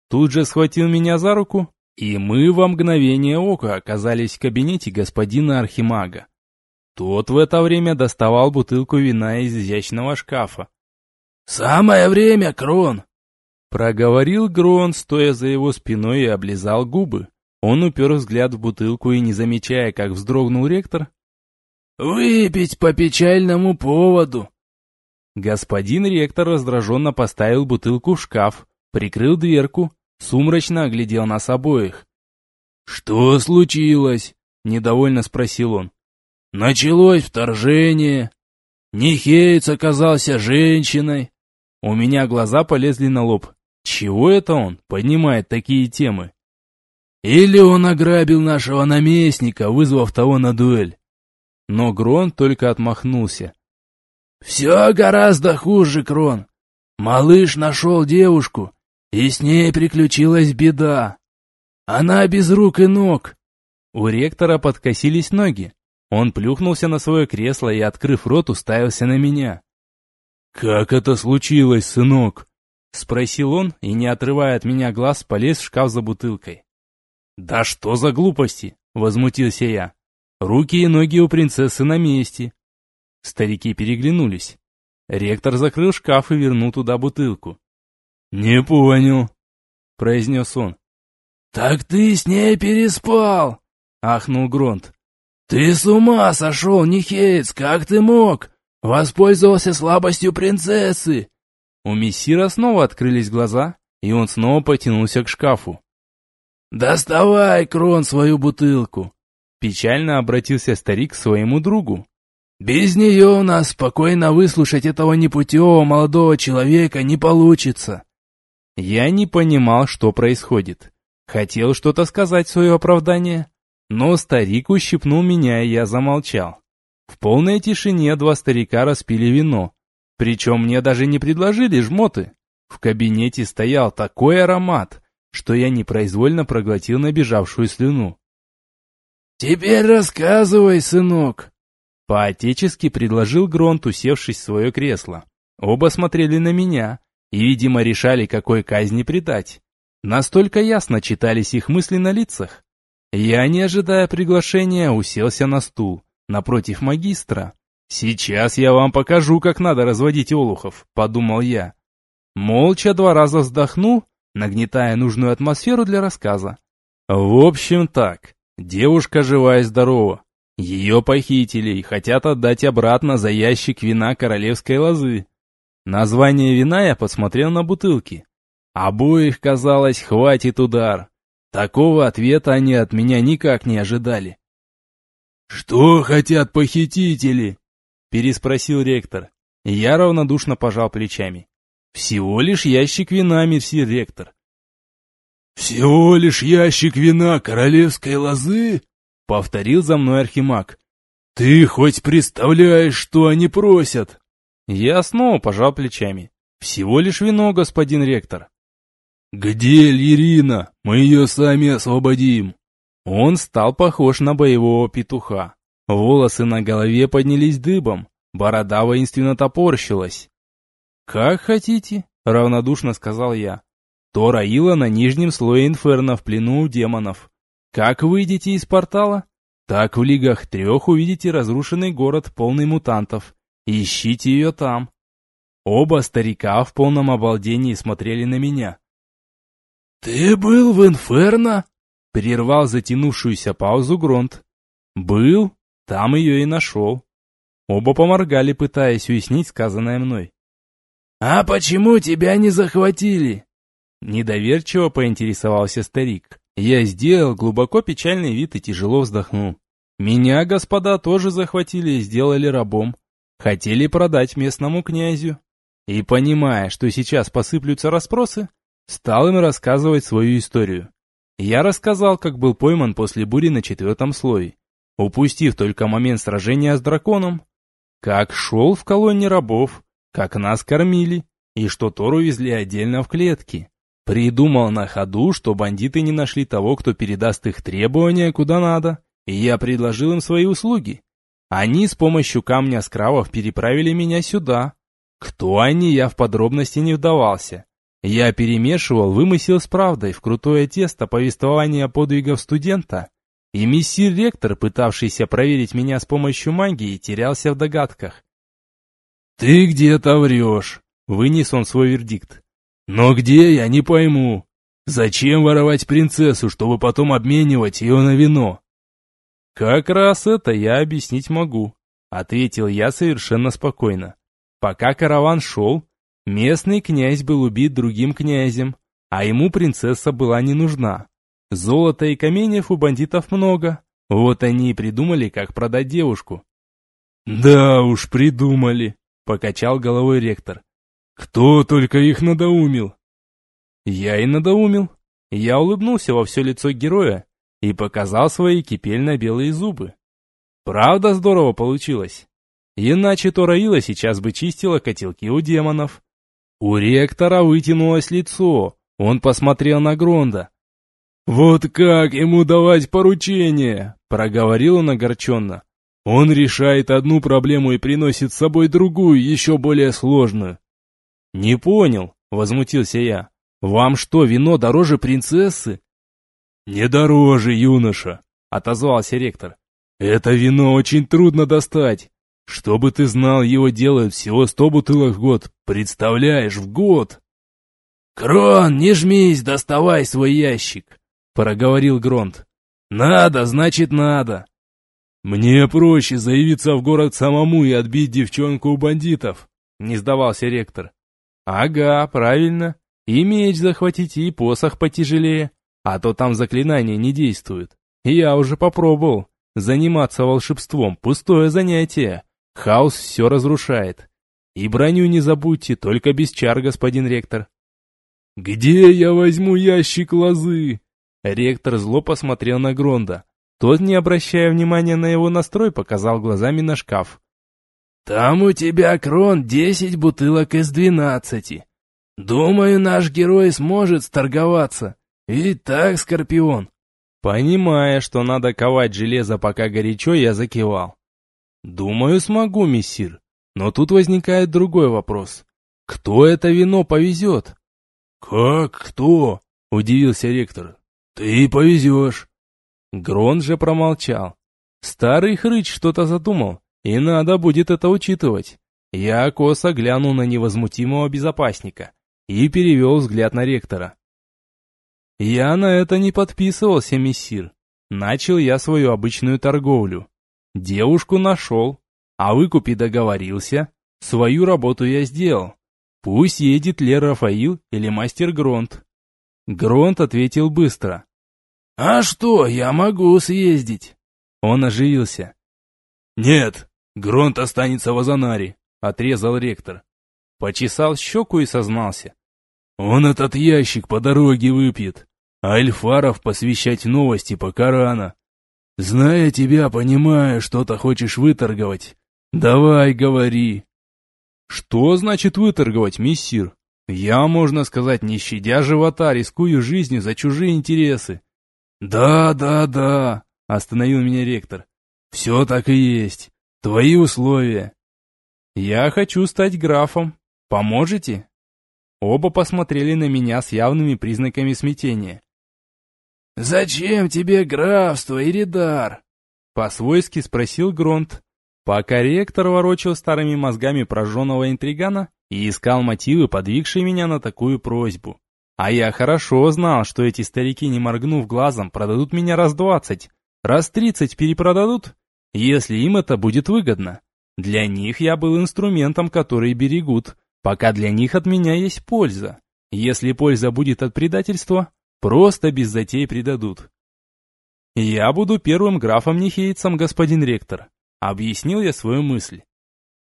Тут же схватил меня за руку, и мы во мгновение ока оказались в кабинете господина Архимага. Тот в это время доставал бутылку вина из изящного шкафа. «Самое время, Крон!» Проговорил Грон, стоя за его спиной и облизал губы. Он упер взгляд в бутылку и, не замечая, как вздрогнул ректор, «Выпить по печальному поводу!» Господин ректор раздраженно поставил бутылку в шкаф, прикрыл дверку, сумрачно оглядел нас обоих. «Что случилось?» — недовольно спросил он. «Началось вторжение. Нихейц оказался женщиной». У меня глаза полезли на лоб. Чего это он поднимает такие темы? Или он ограбил нашего наместника, вызвав того на дуэль? Но Грон только отмахнулся. «Все гораздо хуже, Крон. Малыш нашел девушку, и с ней приключилась беда. Она без рук и ног». У ректора подкосились ноги. Он плюхнулся на свое кресло и, открыв рот, уставился на меня. «Как это случилось, сынок?» Спросил он и, не отрывая от меня глаз, полез в шкаф за бутылкой. «Да что за глупости!» — возмутился я. Руки и ноги у принцессы на месте. Старики переглянулись. Ректор закрыл шкаф и вернул туда бутылку. «Не понял», — произнес он. «Так ты с ней переспал!» — ахнул Гронт. «Ты с ума сошел, Нихеец, как ты мог? Воспользовался слабостью принцессы!» У мессира снова открылись глаза, и он снова потянулся к шкафу. «Доставай, Крон, свою бутылку!» Печально обратился старик к своему другу. «Без нее у нас спокойно выслушать этого непутевого молодого человека не получится». Я не понимал, что происходит. Хотел что-то сказать в свое оправдание, но старик ущипнул меня, и я замолчал. В полной тишине два старика распили вино. Причем мне даже не предложили жмоты. В кабинете стоял такой аромат, что я непроизвольно проглотил набежавшую слюну. «Теперь рассказывай, сынок!» По-отечески предложил Гронт, усевшись в свое кресло. Оба смотрели на меня и, видимо, решали, какой казни предать. Настолько ясно читались их мысли на лицах. Я, не ожидая приглашения, уселся на стул, напротив магистра. «Сейчас я вам покажу, как надо разводить олухов», — подумал я. Молча два раза вздохнул, нагнетая нужную атмосферу для рассказа. В общем так, девушка жива и здорова. Ее похитили и хотят отдать обратно за ящик вина королевской лозы. Название вина я посмотрел на бутылки. Обоих, казалось, хватит удар. Такого ответа они от меня никак не ожидали. «Что хотят похитители?» — переспросил ректор. Я равнодушно пожал плечами. «Всего лишь ящик вина, месье ректор». «Всего лишь ящик вина королевской лозы?» — повторил за мной архимаг. «Ты хоть представляешь, что они просят?» Я снова пожал плечами. «Всего лишь вино, господин ректор». «Где Лирина? Мы ее сами освободим!» Он стал похож на боевого петуха. Волосы на голове поднялись дыбом, борода воинственно топорщилась. «Как хотите», — равнодушно сказал я. «То Раила на нижнем слое инферно в плену у демонов. Как выйдете из портала, так в лигах трех увидите разрушенный город, полный мутантов. Ищите ее там». Оба старика в полном обалдении смотрели на меня. «Ты был в инферно?» — прервал затянувшуюся паузу Гронт. «Был, там ее и нашел». Оба поморгали, пытаясь уяснить сказанное мной. «А почему тебя не захватили?» Недоверчиво поинтересовался старик. Я сделал глубоко печальный вид и тяжело вздохнул. Меня, господа, тоже захватили и сделали рабом. Хотели продать местному князю. И понимая, что сейчас посыплются расспросы, стал им рассказывать свою историю. Я рассказал, как был пойман после бури на четвертом слое, упустив только момент сражения с драконом, как шел в колонне рабов, как нас кормили, и что Тору везли отдельно в клетки. Придумал на ходу, что бандиты не нашли того, кто передаст их требования куда надо, и я предложил им свои услуги. Они с помощью камня скравов переправили меня сюда. Кто они, я в подробности не вдавался. Я перемешивал вымысел с правдой в крутое тесто повествования подвигов студента, и мессир-ректор, пытавшийся проверить меня с помощью магии, терялся в догадках. «Ты где-то врешь», — вынес он свой вердикт. «Но где, я не пойму. Зачем воровать принцессу, чтобы потом обменивать ее на вино?» «Как раз это я объяснить могу», — ответил я совершенно спокойно. Пока караван шел, Местный князь был убит другим князем, а ему принцесса была не нужна. Золота и каменьев у бандитов много, вот они и придумали, как продать девушку. «Да уж, придумали», — покачал головой ректор. «Кто только их надоумил?» «Я и надоумил». Я улыбнулся во все лицо героя и показал свои кипельно-белые зубы. Правда здорово получилось. Иначе то Раила сейчас бы чистила котелки у демонов, у ректора вытянулось лицо. Он посмотрел на Гронда. «Вот как ему давать поручение?» – проговорил он огорченно. «Он решает одну проблему и приносит с собой другую, еще более сложную». «Не понял», – возмутился я. «Вам что, вино дороже принцессы?» «Не дороже, юноша», — отозвался ректор. «Это вино очень трудно достать. Чтобы ты знал, его делают всего сто бутылок в год. Представляешь, в год!» «Крон, не жмись, доставай свой ящик!» — проговорил Гронт. «Надо, значит надо!» «Мне проще заявиться в город самому и отбить девчонку у бандитов», — не сдавался ректор. «Ага, правильно. И меч захватите, и посох потяжелее, а то там заклинания не действуют. Я уже попробовал. Заниматься волшебством — пустое занятие. Хаос все разрушает. И броню не забудьте, только без чар, господин ректор. «Где я возьму ящик лозы?» Ректор зло посмотрел на Гронда. Тот, не обращая внимания на его настрой, показал глазами на шкаф. «Там у тебя, Крон, десять бутылок из двенадцати. Думаю, наш герой сможет сторговаться. И так, Скорпион». Понимая, что надо ковать железо пока горячо, я закивал. Думаю, смогу, мессир. Но тут возникает другой вопрос. Кто это вино повезет? Как кто? — удивился ректор. «Ты повезешь». Грон же промолчал. Старый хрыч что-то задумал, и надо будет это учитывать. Я косо глянул на невозмутимого безопасника и перевел взгляд на ректора. Я на это не подписывался, мессир. Начал я свою обычную торговлю. Девушку нашел, о выкупе договорился, свою работу я сделал. Пусть едет Лер Рафаил или мастер Гронт. Гронт ответил быстро. «А что, я могу съездить?» Он оживился. «Нет, Гронт останется в Азанаре», — отрезал ректор. Почесал щеку и сознался. «Он этот ящик по дороге выпьет, а Эльфаров посвящать новости пока рано. Зная тебя, понимаю, что-то хочешь выторговать. Давай, говори». «Что значит выторговать, мессир? Я, можно сказать, не щадя живота, рискую жизнью за чужие интересы». «Да, да, да», — остановил меня ректор. «Все так и есть. Твои условия». «Я хочу стать графом. Поможете?» Оба посмотрели на меня с явными признаками смятения. «Зачем тебе графство, Иридар?» По-свойски спросил Гронт, пока ректор ворочил старыми мозгами прожженного интригана и искал мотивы, подвигшие меня на такую просьбу. А я хорошо знал, что эти старики, не моргнув глазом, продадут меня раз двадцать, раз тридцать перепродадут, если им это будет выгодно. Для них я был инструментом, который берегут, пока для них от меня есть польза. Если польза будет от предательства, Просто без затей предадут. «Я буду первым графом-нехейцем, господин ректор», — объяснил я свою мысль.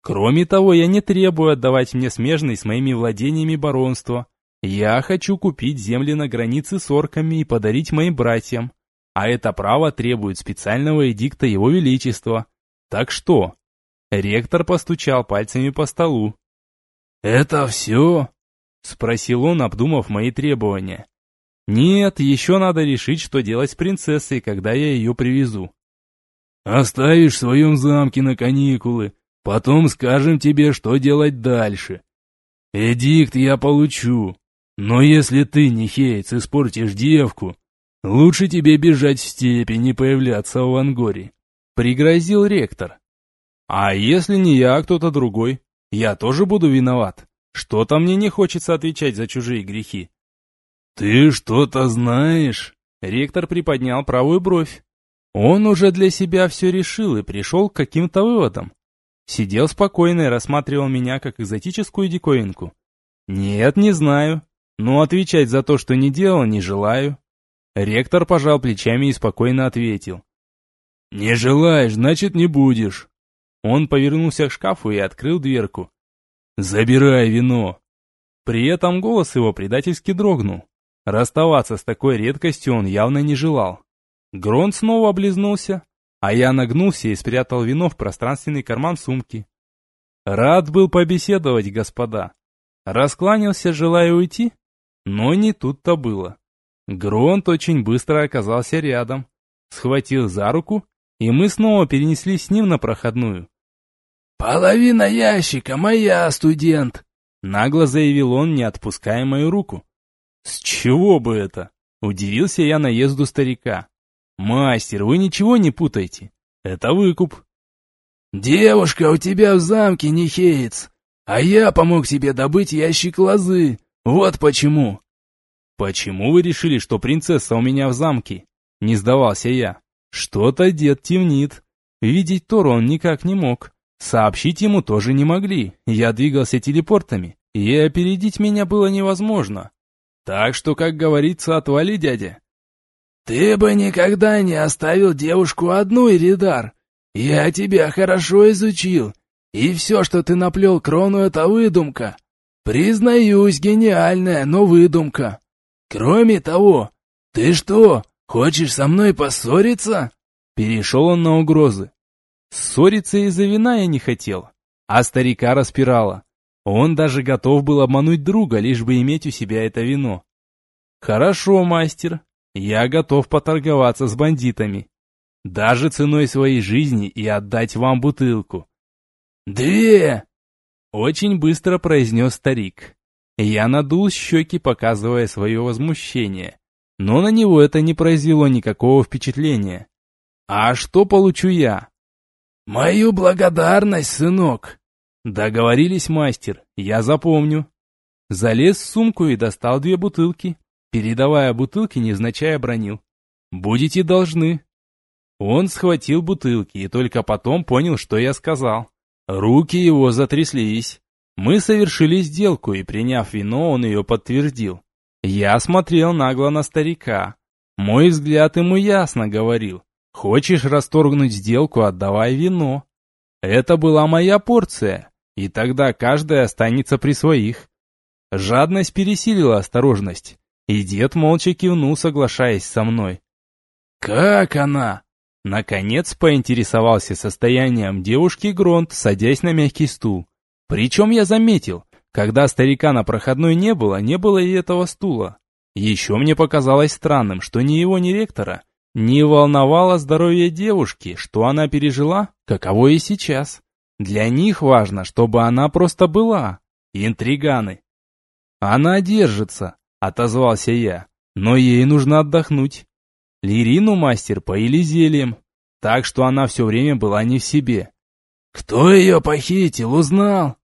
«Кроме того, я не требую отдавать мне смежный с моими владениями баронство. Я хочу купить земли на границе с орками и подарить моим братьям. А это право требует специального эдикта его величества. Так что?» Ректор постучал пальцами по столу. «Это все?» — спросил он, обдумав мои требования. Нет, еще надо решить, что делать с принцессой, когда я ее привезу. Оставишь в своем замке на каникулы, потом скажем тебе, что делать дальше. Эдикт я получу, но если ты, Нихейц, испортишь девку, лучше тебе бежать в степи, не появляться в Ангоре. Пригрозил ректор. А если не я, а кто-то другой? Я тоже буду виноват. Что-то мне не хочется отвечать за чужие грехи. «Ты что-то знаешь?» Ректор приподнял правую бровь. Он уже для себя все решил и пришел к каким-то выводам. Сидел спокойно и рассматривал меня как экзотическую диковинку. «Нет, не знаю. Но отвечать за то, что не делал, не желаю». Ректор пожал плечами и спокойно ответил. «Не желаешь, значит, не будешь». Он повернулся к шкафу и открыл дверку. «Забирай вино». При этом голос его предательски дрогнул. Расставаться с такой редкостью он явно не желал. Грон снова облизнулся, а я нагнулся и спрятал вино в пространственный карман сумки. Рад был побеседовать, господа. Раскланялся, желая уйти, но не тут-то было. Гронт очень быстро оказался рядом, схватил за руку, и мы снова перенеслись с ним на проходную. «Половина ящика моя, студент!» Нагло заявил он, не отпуская мою руку. «С чего бы это?» – удивился я наезду старика. «Мастер, вы ничего не путаете. Это выкуп». «Девушка у тебя в замке, не хеец, а я помог тебе добыть ящик лозы. Вот почему». «Почему вы решили, что принцесса у меня в замке?» Не сдавался я. Что-то дед темнит. Видеть Тору он никак не мог. Сообщить ему тоже не могли. Я двигался телепортами, и опередить меня было невозможно. Так что, как говорится, отвали, дядя. Ты бы никогда не оставил девушку одну, Иридар. Я тебя хорошо изучил, и все, что ты наплел крону, это выдумка. Признаюсь, гениальная, но выдумка. Кроме того, ты что, хочешь со мной поссориться? Перешел он на угрозы. Ссориться из-за вина я не хотел, а старика распирало. Он даже готов был обмануть друга, лишь бы иметь у себя это вино. «Хорошо, мастер, я готов поторговаться с бандитами. Даже ценой своей жизни и отдать вам бутылку». «Две!» Очень быстро произнес старик. Я надул щеки, показывая свое возмущение. Но на него это не произвело никакого впечатления. А что получу я? Мою благодарность, сынок. Договорились, мастер, я запомню. Залез в сумку и достал две бутылки. Передавая бутылки, невзначай обронил. Будете должны. Он схватил бутылки и только потом понял, что я сказал. Руки его затряслись. Мы совершили сделку, и приняв вино, он ее подтвердил. Я смотрел нагло на старика. Мой взгляд ему ясно говорил. Хочешь расторгнуть сделку, отдавай вино. Это была моя порция, и тогда каждая останется при своих. Жадность пересилила осторожность, и дед молча кивнул, соглашаясь со мной. «Как она?» Наконец поинтересовался состоянием девушки Гронт, садясь на мягкий стул. Причем я заметил, когда старика на проходной не было, не было и этого стула. Еще мне показалось странным, что ни его, ни ректора не волновало здоровье девушки, что она пережила, каково и сейчас. Для них важно, чтобы она просто была. Интриганы. Она держится, отозвался я, но ей нужно отдохнуть. Лирину мастер поили зельем, так что она все время была не в себе. «Кто ее похитил, узнал?»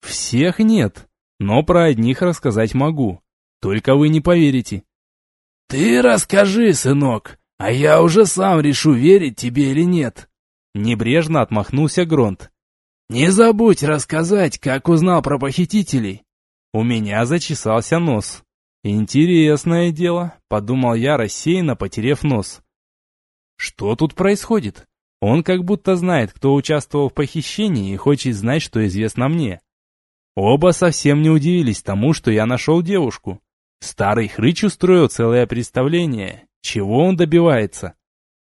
«Всех нет, но про одних рассказать могу. Только вы не поверите». «Ты расскажи, сынок, а я уже сам решу, верить тебе или нет». Небрежно отмахнулся Гронт. «Не забудь рассказать, как узнал про похитителей». У меня зачесался нос. «Интересное дело», — подумал я, рассеянно потерев нос. «Что тут происходит? Он как будто знает, кто участвовал в похищении и хочет знать, что известно мне». Оба совсем не удивились тому, что я нашел девушку. Старый хрыч устроил целое представление. Чего он добивается?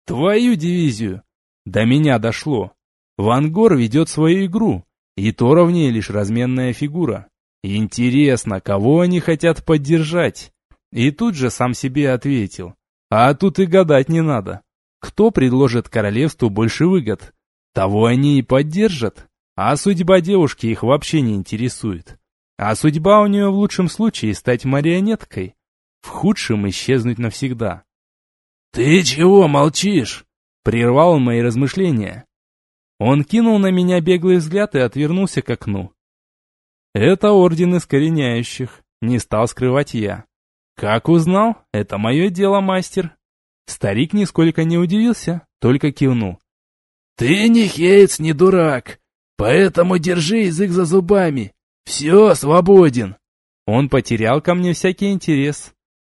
Твою дивизию! До меня дошло. Вангор ведет свою игру, и то ровнее лишь разменная фигура. Интересно, кого они хотят поддержать? И тут же сам себе ответил. А тут и гадать не надо. Кто предложит королевству больше выгод? Того они и поддержат. А судьба девушки их вообще не интересует. А судьба у нее в лучшем случае стать марионеткой, в худшем исчезнуть навсегда. «Ты чего молчишь?» — прервал мои размышления. Он кинул на меня беглый взгляд и отвернулся к окну. Это орден искореняющих, не стал скрывать я. Как узнал, это мое дело, мастер. Старик нисколько не удивился, только кивнул. Ты не хейц, не дурак, поэтому держи язык за зубами. Все, свободен. Он потерял ко мне всякий интерес.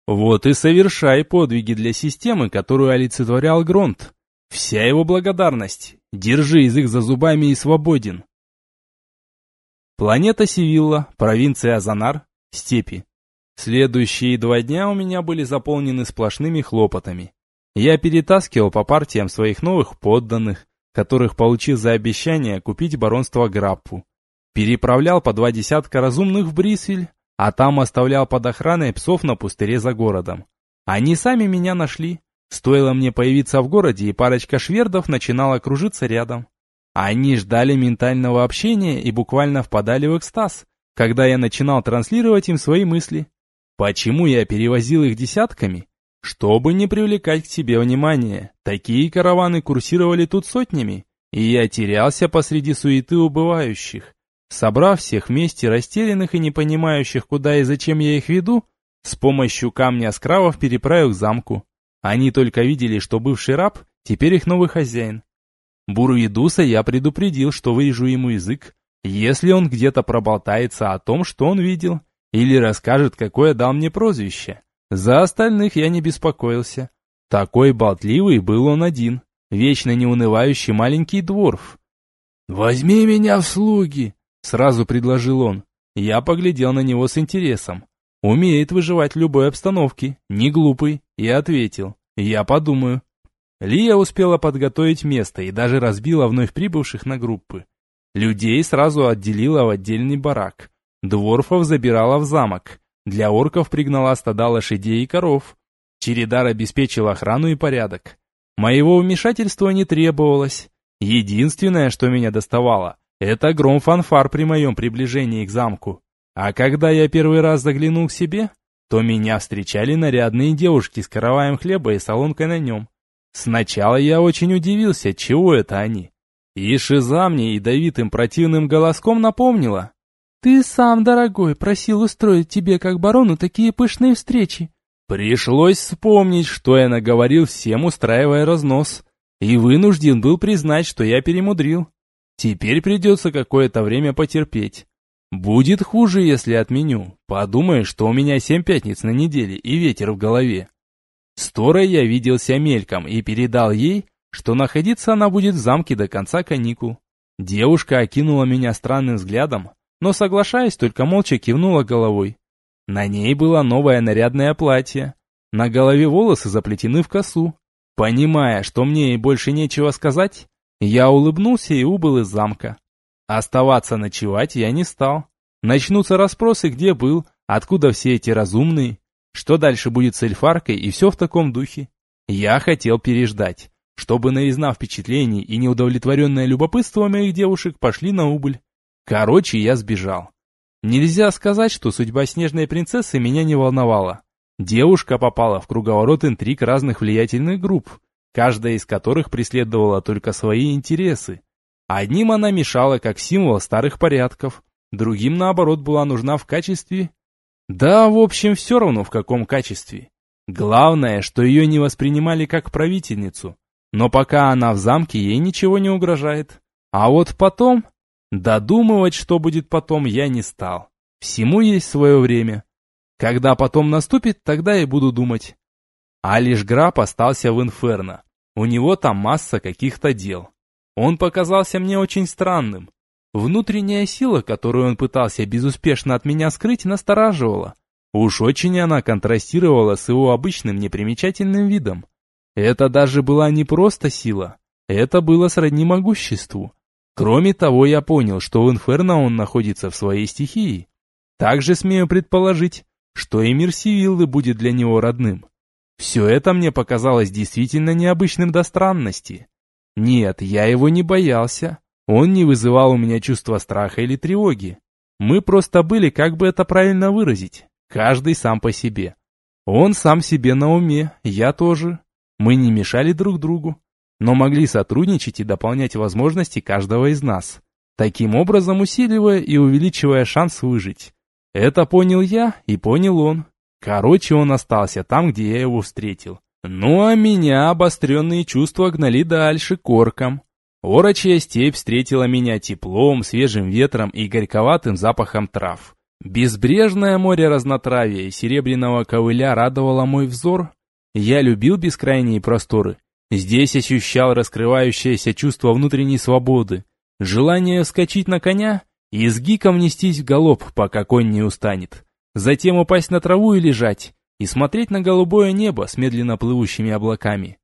Вот и совершай подвиги для системы, которую олицетворял Гронт. Вся его благодарность. Держи язык за зубами и свободен. Планета Сивилла, провинция Азанар, степи. Следующие два дня у меня были заполнены сплошными хлопотами. Я перетаскивал по партиям своих новых подданных, которых получил за обещание купить баронство Граппу. Переправлял по два десятка разумных в Брисвель, а там оставлял под охраной псов на пустыре за городом. Они сами меня нашли. Стоило мне появиться в городе, и парочка швердов начинала кружиться рядом. Они ждали ментального общения и буквально впадали в экстаз, когда я начинал транслировать им свои мысли. Почему я перевозил их десятками? Чтобы не привлекать к себе внимание. Такие караваны курсировали тут сотнями, и я терялся посреди суеты убывающих. Собрав всех вместе растерянных и не понимающих, куда и зачем я их веду, с помощью камня скравов переправил к замку. Они только видели, что бывший раб теперь их новый хозяин. Бурвидуса я предупредил, что вырежу ему язык, если он где-то проболтается о том, что он видел, или расскажет, какое дал мне прозвище. За остальных я не беспокоился. Такой болтливый был он один, вечно неунывающий маленький дворф. «Возьми меня в слуги!» — сразу предложил он. Я поглядел на него с интересом. Умеет выживать в любой обстановке, не глупый, и ответил. Я подумаю. Лия успела подготовить место и даже разбила вновь прибывших на группы. Людей сразу отделила в отдельный барак. Дворфов забирала в замок. Для орков пригнала стада лошадей и коров. Чередар обеспечил охрану и порядок. Моего вмешательства не требовалось. Единственное, что меня доставало, это гром фанфар при моем приближении к замку. А когда я первый раз заглянул к себе, то меня встречали нарядные девушки с караваем хлеба и солонкой на нем. Сначала я очень удивился, чего это они. И Шиза мне ядовитым противным голоском напомнила. «Ты сам, дорогой, просил устроить тебе, как барону, такие пышные встречи». Пришлось вспомнить, что я наговорил всем, устраивая разнос, и вынужден был признать, что я перемудрил. Теперь придется какое-то время потерпеть. Будет хуже, если отменю. Подумаешь, что у меня семь пятниц на неделе и ветер в голове. С Торой я виделся мельком и передал ей, что находиться она будет в замке до конца каникул. Девушка окинула меня странным взглядом, но, соглашаясь, только молча кивнула головой. На ней было новое нарядное платье. На голове волосы заплетены в косу. Понимая, что мне и больше нечего сказать, я улыбнулся и убыл из замка. Оставаться ночевать я не стал. Начнутся расспросы, где был, откуда все эти разумные, что дальше будет с эльфаркой и все в таком духе. Я хотел переждать, чтобы новизна впечатлений и неудовлетворенное любопытство моих девушек пошли на убыль. Короче, я сбежал. Нельзя сказать, что судьба снежной принцессы меня не волновала. Девушка попала в круговорот интриг разных влиятельных групп, каждая из которых преследовала только свои интересы. Одним она мешала как символ старых порядков, другим, наоборот, была нужна в качестве... Да, в общем, все равно в каком качестве. Главное, что ее не воспринимали как правительницу. Но пока она в замке, ей ничего не угрожает. А вот потом... Додумывать, что будет потом, я не стал. Всему есть свое время. Когда потом наступит, тогда и буду думать. А лишь Граб остался в Инферно. У него там масса каких-то дел. Он показался мне очень странным. Внутренняя сила, которую он пытался безуспешно от меня скрыть, настораживала. Уж очень она контрастировала с его обычным непримечательным видом. Это даже была не просто сила, это было сродни могуществу. Кроме того, я понял, что в Инферно он находится в своей стихии. Также смею предположить, что и мир Сивиллы будет для него родным. Все это мне показалось действительно необычным до странности. Нет, я его не боялся. Он не вызывал у меня чувства страха или тревоги. Мы просто были, как бы это правильно выразить, каждый сам по себе. Он сам себе на уме, я тоже. Мы не мешали друг другу, но могли сотрудничать и дополнять возможности каждого из нас, таким образом усиливая и увеличивая шанс выжить. Это понял я и понял он. Короче, он остался там, где я его встретил. Ну а меня обостренные чувства гнали дальше корком. Орочья степь встретила меня теплом, свежим ветром и горьковатым запахом трав. Безбрежное море разнотравия и серебряного ковыля радовало мой взор. Я любил бескрайние просторы. Здесь ощущал раскрывающееся чувство внутренней свободы, желание вскочить на коня и с гиком нестись в галоп, пока конь не устанет. Затем упасть на траву и лежать, и смотреть на голубое небо с медленно плывущими облаками.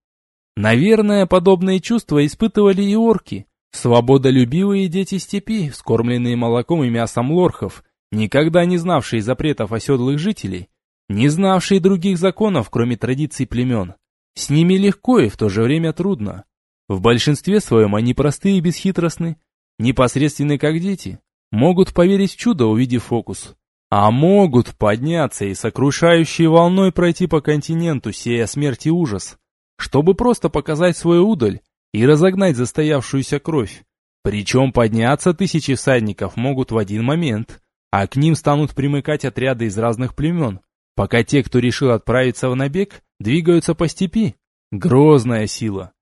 Наверное, подобные чувства испытывали и орки, свободолюбивые дети степи, скормленные молоком и мясом лорхов, никогда не знавшие запретов оседлых жителей, не знавшие других законов, кроме традиций племен. С ними легко и в то же время трудно. В большинстве своем они простые и бесхитростны, непосредственны как дети, могут поверить в чудо, увидев фокус. А могут подняться и сокрушающей волной пройти по континенту, сея смерть и ужас, чтобы просто показать свою удаль и разогнать застоявшуюся кровь. Причем подняться тысячи всадников могут в один момент, а к ним станут примыкать отряды из разных племен, пока те, кто решил отправиться в набег, двигаются по степи. Грозная сила.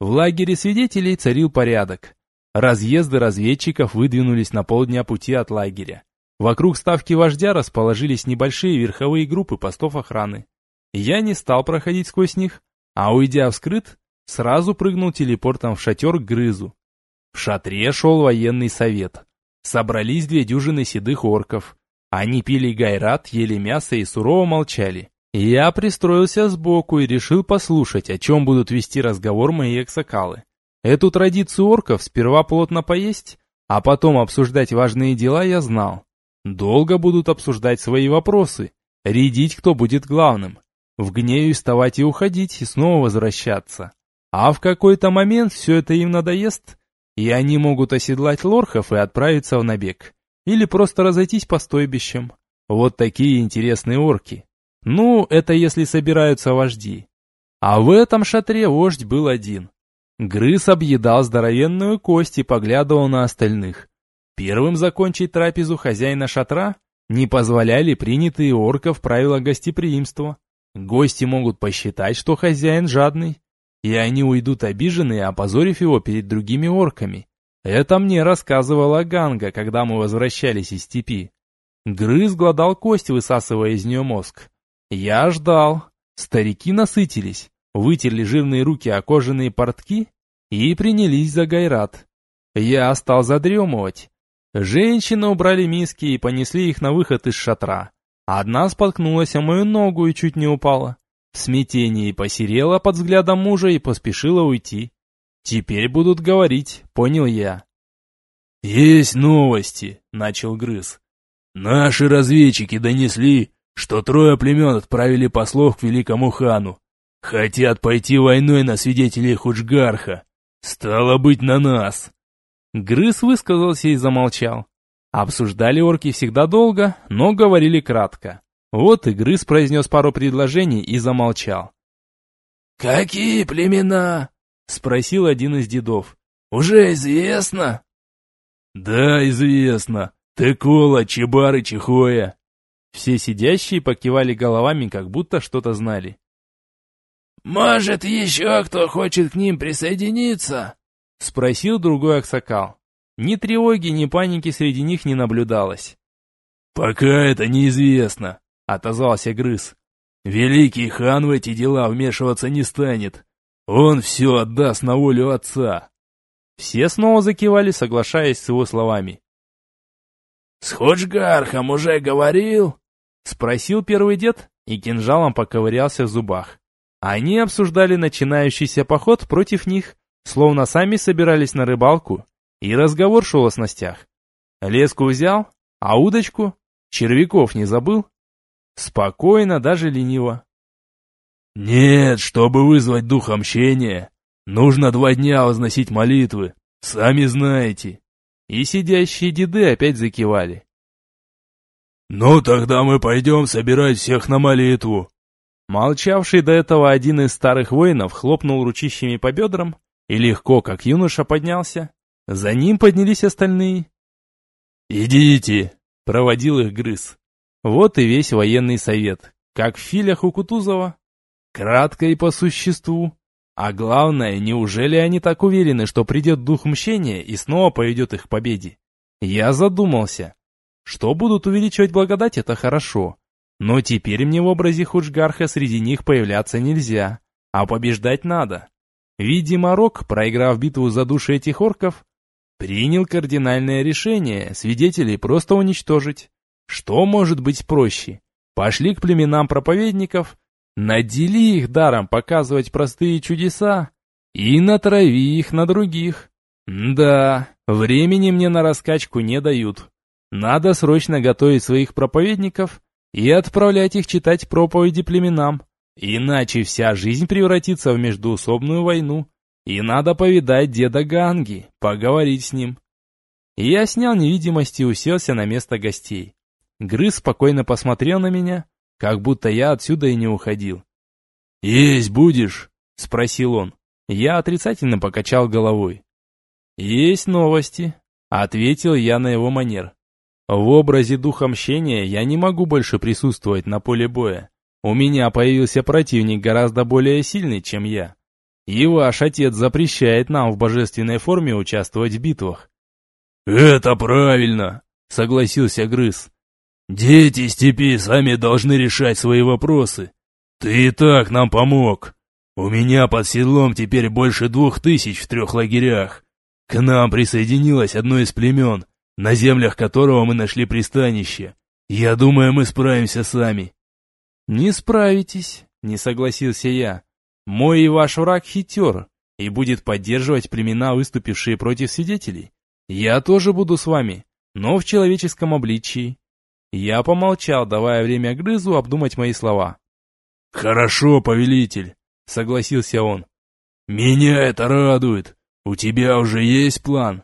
В лагере свидетелей царил порядок. Разъезды разведчиков выдвинулись на полдня пути от лагеря. Вокруг ставки вождя расположились небольшие верховые группы постов охраны. Я не стал проходить сквозь них, а уйдя вскрыт, сразу прыгнул телепортом в шатер к грызу. В шатре шел военный совет. Собрались две дюжины седых орков. Они пили гайрат, ели мясо и сурово молчали. Я пристроился сбоку и решил послушать, о чем будут вести разговор мои эксакалы. Эту традицию орков сперва плотно поесть, а потом обсуждать важные дела я знал. Долго будут обсуждать свои вопросы, рядить, кто будет главным. В гневе вставать и уходить, и снова возвращаться. А в какой-то момент все это им надоест, и они могут оседлать лорхов и отправиться в набег. или просто разойтись по стойбищам. Вот такие интересные орки. Ну, это если собираются вожди. А в этом шатре вождь был один. Грыз объедал здоровенную кость и поглядывал на остальных. Первым закончить трапезу хозяина шатра не позволяли принятые орков правила гостеприимства. Гости могут посчитать, что хозяин жадный, и они уйдут обиженные, опозорив его перед другими орками. Это мне рассказывала Ганга, когда мы возвращались из степи. Грыз гладал кость, высасывая из нее мозг. Я ждал. Старики насытились, вытерли жирные руки о кожаные портки и принялись за гайрат. Я стал задремывать. Женщины убрали миски и понесли их на выход из шатра. Одна споткнулась о мою ногу и чуть не упала. В смятении посерела под взглядом мужа и поспешила уйти. Теперь будут говорить, понял я. «Есть новости», — начал Грыз. «Наши разведчики донесли, что трое племен отправили послов к великому хану. Хотят пойти войной на свидетелей Худжгарха. Стало быть, на нас». Грыз высказался и замолчал. Обсуждали орки всегда долго, но говорили кратко. Вот и Грыз произнес пару предложений и замолчал. «Какие племена?» — спросил один из дедов. «Уже известно?» «Да, известно. Текола, Чебар и Чехоя». Все сидящие покивали головами, как будто что-то знали. «Может, еще кто хочет к ним присоединиться?» — спросил другой Аксакал. Ни тревоги, ни паники среди них не наблюдалось. «Пока это неизвестно», — отозвался Грыз. «Великий хан в эти дела вмешиваться не станет. Он все отдаст на волю отца». Все снова закивали, соглашаясь с его словами. «С Ходжгархом уже говорил?» — спросил первый дед и кинжалом поковырялся в зубах. Они обсуждали начинающийся поход против них, словно сами собирались на рыбалку и разговор шел о снастях. Леску взял, а удочку? Червяков не забыл? Спокойно, даже лениво. Нет, чтобы вызвать дух мщения, нужно два дня возносить молитвы, сами знаете. И сидящие деды опять закивали. «Ну, тогда мы пойдем собирать всех на молитву». Молчавший до этого один из старых воинов хлопнул ручищами по бедрам и легко, как юноша, поднялся. За ним поднялись остальные. «Идите!» — проводил их грыз. Вот и весь военный совет, как в филях у Кутузова. Кратко и по существу. А главное, неужели они так уверены, что придет дух мщения и снова поведет их к победе? Я задумался. Что будут увеличивать благодать, это хорошо. Но теперь мне в образе Худжгарха среди них появляться нельзя, а побеждать надо. Видимо, Рок, проиграв битву за души этих орков, Принял кардинальное решение свидетелей просто уничтожить. Что может быть проще? Пошли к племенам проповедников, надели их даром показывать простые чудеса и натрави их на других. Да, времени мне на раскачку не дают. Надо срочно готовить своих проповедников и отправлять их читать проповеди племенам, иначе вся жизнь превратится в междуусобную войну. И надо повидать деда Ганги, поговорить с ним. Я снял невидимость и уселся на место гостей. Грыз спокойно посмотрел на меня, как будто я отсюда и не уходил. «Есть будешь?» — спросил он. Я отрицательно покачал головой. «Есть новости», — ответил я на его манер. «В образе духа мщения я не могу больше присутствовать на поле боя. У меня появился противник гораздо более сильный, чем я. И ваш отец запрещает нам в божественной форме участвовать в битвах. Это правильно, согласился Грыз. Дети степи сами должны решать свои вопросы. Ты и так нам помог. У меня под седлом теперь больше двух тысяч в трех лагерях. К нам присоединилось одно из племен, на землях которого мы нашли пристанище. Я думаю, мы справимся сами. Не справитесь, не согласился я. Мой и ваш враг хитер и будет поддерживать племена, выступившие против свидетелей. Я тоже буду с вами, но в человеческом обличии. Я помолчал, давая время Грызу обдумать мои слова. «Хорошо, повелитель», — согласился он. «Меня это радует. У тебя уже есть план?»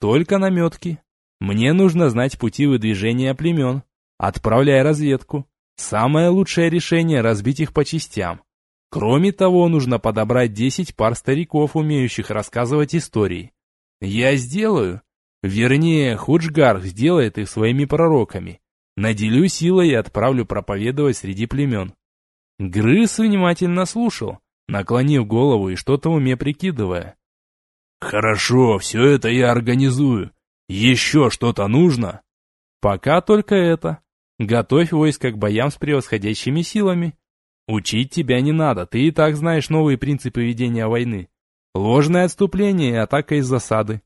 «Только наметки. Мне нужно знать пути выдвижения племен. Отправляй разведку. Самое лучшее решение – разбить их по частям. Кроме того, нужно подобрать 10 пар стариков, умеющих рассказывать истории. Я сделаю. Вернее, Худжгар сделает их своими пророками. Наделю силой и отправлю проповедовать среди племен. Грыз внимательно слушал, наклонив голову и что-то уме прикидывая. «Хорошо, все это я организую. Еще что-то нужно?» «Пока только это. Готовь войско к боям с превосходящими силами. Учить тебя не надо, ты и так знаешь новые принципы ведения войны. Ложное отступление и атака из засады.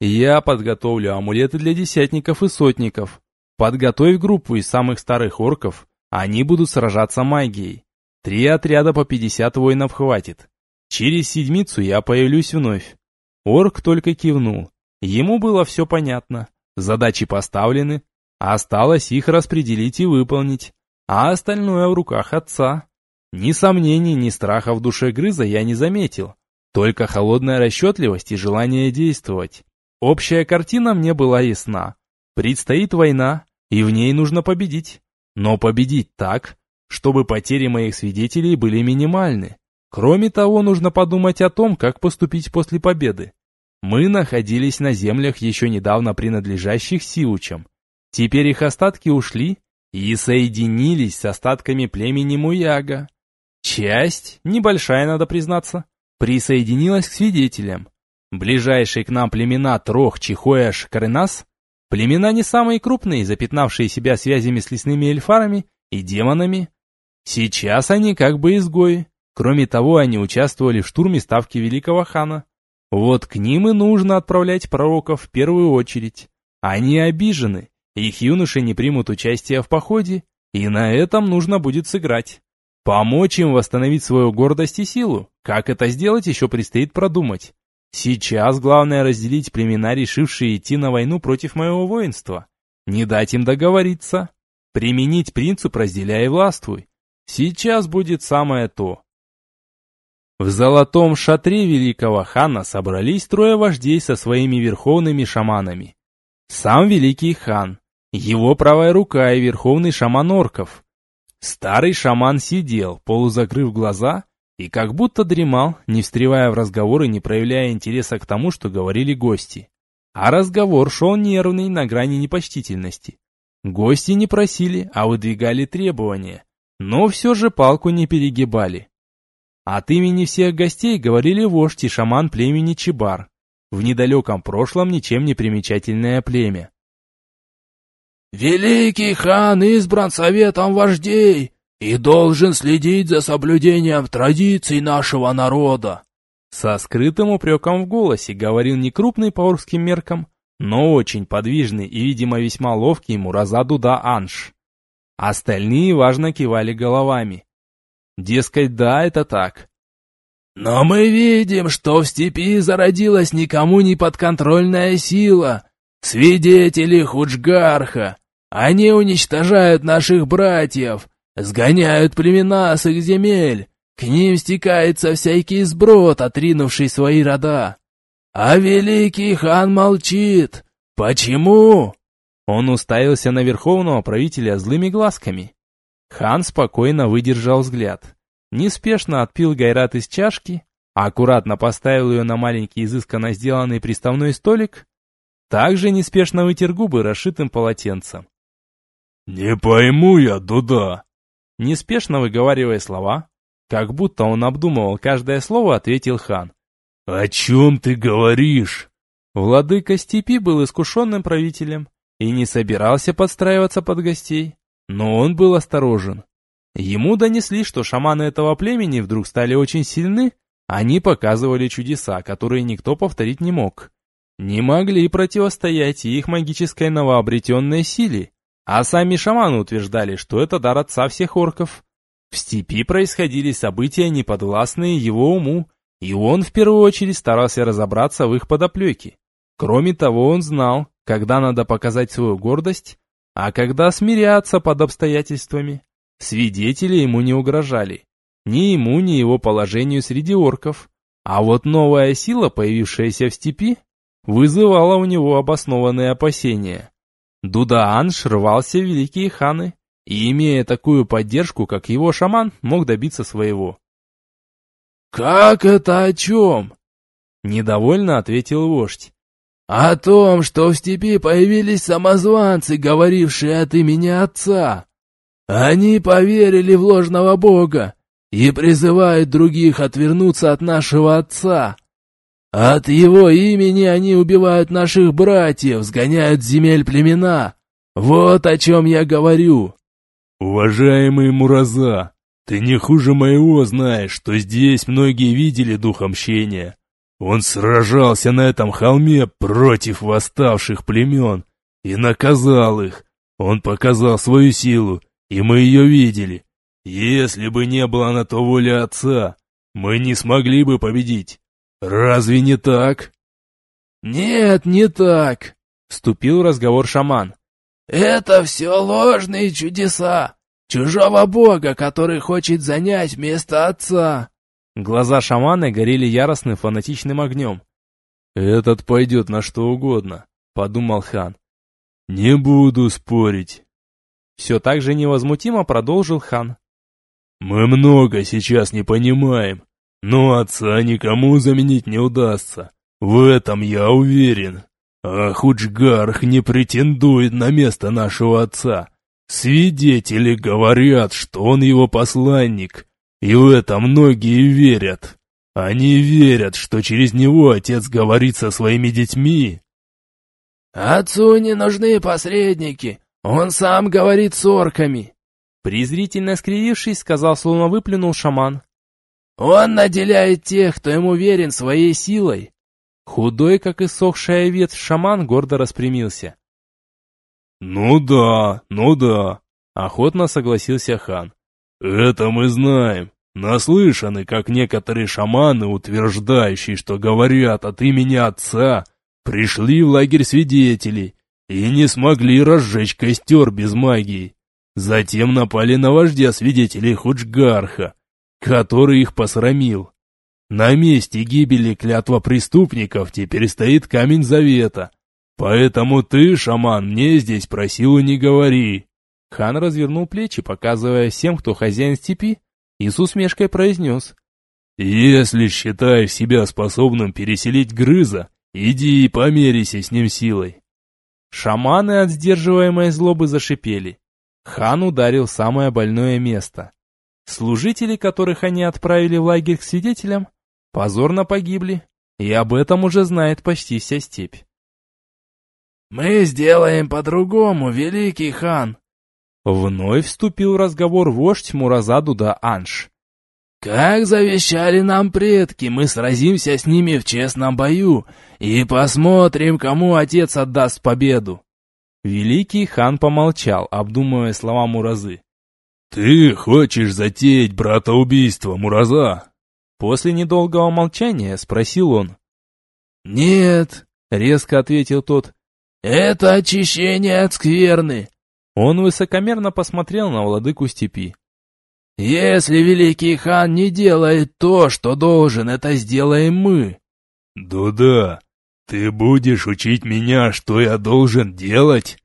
Я подготовлю амулеты для десятников и сотников. Подготовь группу из самых старых орков, они будут сражаться магией. Три отряда по 50 воинов хватит. Через седмицу я появлюсь вновь. Орк только кивнул. Ему было все понятно. Задачи поставлены, осталось их распределить и выполнить. А остальное в руках отца. Ни сомнений, ни страха в душе грыза я не заметил. Только холодная расчетливость и желание действовать. Общая картина мне была ясна. Предстоит война, и в ней нужно победить. Но победить так, чтобы потери моих свидетелей были минимальны. Кроме того, нужно подумать о том, как поступить после победы. Мы находились на землях, еще недавно принадлежащих Сиучам. Теперь их остатки ушли и соединились с остатками племени Муяга. Часть, небольшая, надо признаться, присоединилась к свидетелям. Ближайшие к нам племена Трох, Чихояш, Каренас, племена не самые крупные, запятнавшие себя связями с лесными эльфарами и демонами. Сейчас они как бы изгои. Кроме того, они участвовали в штурме ставки великого хана. Вот к ним и нужно отправлять пророков в первую очередь. Они обижены, их юноши не примут участие в походе, и на этом нужно будет сыграть. Помочь им восстановить свою гордость и силу. Как это сделать, еще предстоит продумать. Сейчас главное разделить племена, решившие идти на войну против моего воинства. Не дать им договориться. Применить принцип «разделяй и властвуй». Сейчас будет самое то. В золотом шатре великого хана собрались трое вождей со своими верховными шаманами. Сам великий хан, его правая рука и верховный шаман орков, Старый шаман сидел, полузакрыв глаза, и как будто дремал, не встревая в разговор и не проявляя интереса к тому, что говорили гости. А разговор шел нервный, на грани непочтительности. Гости не просили, а выдвигали требования, но все же палку не перегибали. От имени всех гостей говорили вождь и шаман племени Чебар, в недалеком прошлом ничем не примечательное племя. Великий хан избран советом вождей и должен следить за соблюдением традиций нашего народа. Со скрытым упреком в голосе говорил не крупный по орским меркам, но очень подвижный и, видимо, весьма ловкий Муразаду да Анш. Остальные важно кивали головами. Дескать, да, это так. Но мы видим, что в степи зародилась никому не подконтрольная сила. Свидетели Худжгарха, они уничтожают наших братьев, сгоняют племена с их земель, к ним стекается всякий сброд, отринувший свои рода. А великий хан молчит. Почему?» Он уставился на верховного правителя злыми глазками. Хан спокойно выдержал взгляд. Неспешно отпил гайрат из чашки, аккуратно поставил ее на маленький изысканно сделанный приставной столик, также неспешно вытер губы расшитым полотенцем. «Не пойму я, Дуда!» Неспешно выговаривая слова, как будто он обдумывал каждое слово, ответил хан. «О чем ты говоришь?» Владыка степи был искушенным правителем и не собирался подстраиваться под гостей, но он был осторожен. Ему донесли, что шаманы этого племени вдруг стали очень сильны, они показывали чудеса, которые никто повторить не мог. Не могли противостоять их магической новообретенной силе, а сами шаманы утверждали, что это дар отца всех орков. В степи происходили события, неподвластные его уму, и он в первую очередь старался разобраться в их подоплеке. Кроме того, он знал, когда надо показать свою гордость, а когда смиряться под обстоятельствами. Свидетели ему не угрожали. Ни ему, ни его положению среди орков. А вот новая сила, появившаяся в степи, вызывало у него обоснованные опасения. Дудаанш рвался в великие ханы, и, имея такую поддержку, как его шаман, мог добиться своего. «Как это о чем?» Недовольно ответил вождь. «О том, что в степи появились самозванцы, говорившие от имени отца. Они поверили в ложного бога и призывают других отвернуться от нашего отца. От его имени они убивают наших братьев, сгоняют земель племена. Вот о чем я говорю». «Уважаемый Мураза, ты не хуже моего знаешь, что здесь многие видели дух мщения. Он сражался на этом холме против восставших племен и наказал их. Он показал свою силу, и мы ее видели. Если бы не было на то воли отца, мы не смогли бы победить. Разве не так? Нет, не так, вступил в разговор шаман. Это все ложные чудеса чужого бога, который хочет занять место отца. Глаза шамана горели яростным фанатичным огнем. «Этот пойдет на что угодно», — подумал хан. «Не буду спорить». Все так же невозмутимо продолжил хан. «Мы много сейчас не понимаем, но отца никому заменить не удастся. В этом я уверен. А Худжгарх не претендует на место нашего отца. Свидетели говорят, что он его посланник, и в это многие верят. Они верят, что через него отец говорит со своими детьми. Отцу не нужны посредники, он сам говорит с орками. Презрительно скривившись, сказал, словно выплюнул шаман. Он наделяет тех, кто ему верен своей силой. Худой, как иссохшая ветвь, шаман гордо распрямился. «Ну да, ну да», — охотно согласился хан. «Это мы знаем. Наслышаны, как некоторые шаманы, утверждающие, что говорят от имени отца, пришли в лагерь свидетелей и не смогли разжечь костер без магии. Затем напали на вождя свидетелей Худжгарха, который их посрамил. На месте гибели клятва преступников теперь стоит камень завета. Поэтому ты, шаман, мне здесь про силу не говори. Хан развернул плечи, показывая всем, кто хозяин степи, и с усмешкой произнес. «Если считаешь себя способным переселить Грыза, иди и померися с ним силой». Шаманы от сдерживаемой злобы зашипели. Хан ударил самое больное место. Служители, которых они отправили в лагерь к свидетелям, позорно погибли, и об этом уже знает почти вся степь. «Мы сделаем по-другому, великий хан», Вновь вступил в разговор вождь Муразаду да Анш. «Как завещали нам предки, мы сразимся с ними в честном бою и посмотрим, кому отец отдаст победу». Великий хан помолчал, обдумывая слова Муразы. «Ты хочешь затеять братоубийство, Мураза?» После недолгого молчания спросил он. «Нет», — резко ответил тот. «Это очищение от скверны. Он высокомерно посмотрел на владыку степи. «Если великий хан не делает то, что должен, это сделаем мы». «Да-да, ты будешь учить меня, что я должен делать?»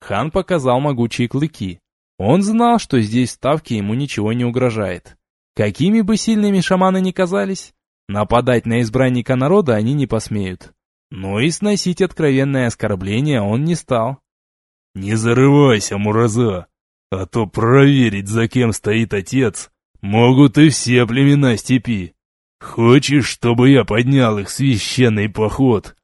Хан показал могучие клыки. Он знал, что здесь ставки ему ничего не угрожает. Какими бы сильными шаманы ни казались, нападать на избранника народа они не посмеют. Но и сносить откровенное оскорбление он не стал. «Не зарывайся, Мураза, а то проверить, за кем стоит отец, могут и все племена степи. Хочешь, чтобы я поднял их священный поход?»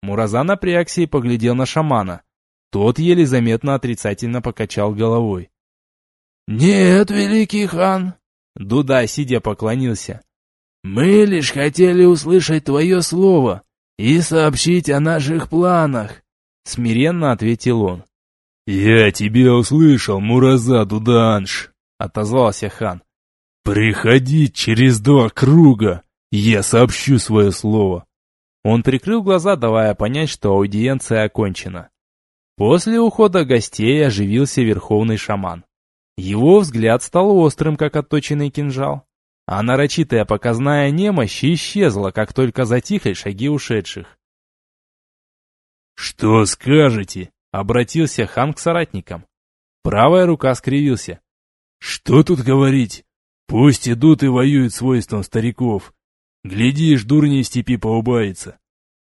Мураза напрягся и поглядел на шамана. Тот еле заметно отрицательно покачал головой. «Нет, великий хан!» Дуда, сидя, поклонился. «Мы лишь хотели услышать твое слово и сообщить о наших планах», — смиренно ответил он. «Я тебя услышал, Мураза Дуданш», — отозвался хан. «Приходи через два круга, я сообщу свое слово». Он прикрыл глаза, давая понять, что аудиенция окончена. После ухода гостей оживился верховный шаман. Его взгляд стал острым, как отточенный кинжал, а нарочитая показная немощь исчезла, как только затихли шаги ушедших. «Что скажете?» — обратился хан к соратникам. Правая рука скривился. «Что тут говорить? Пусть идут и воюют свойством стариков. Глядишь, дурней степи поубавится.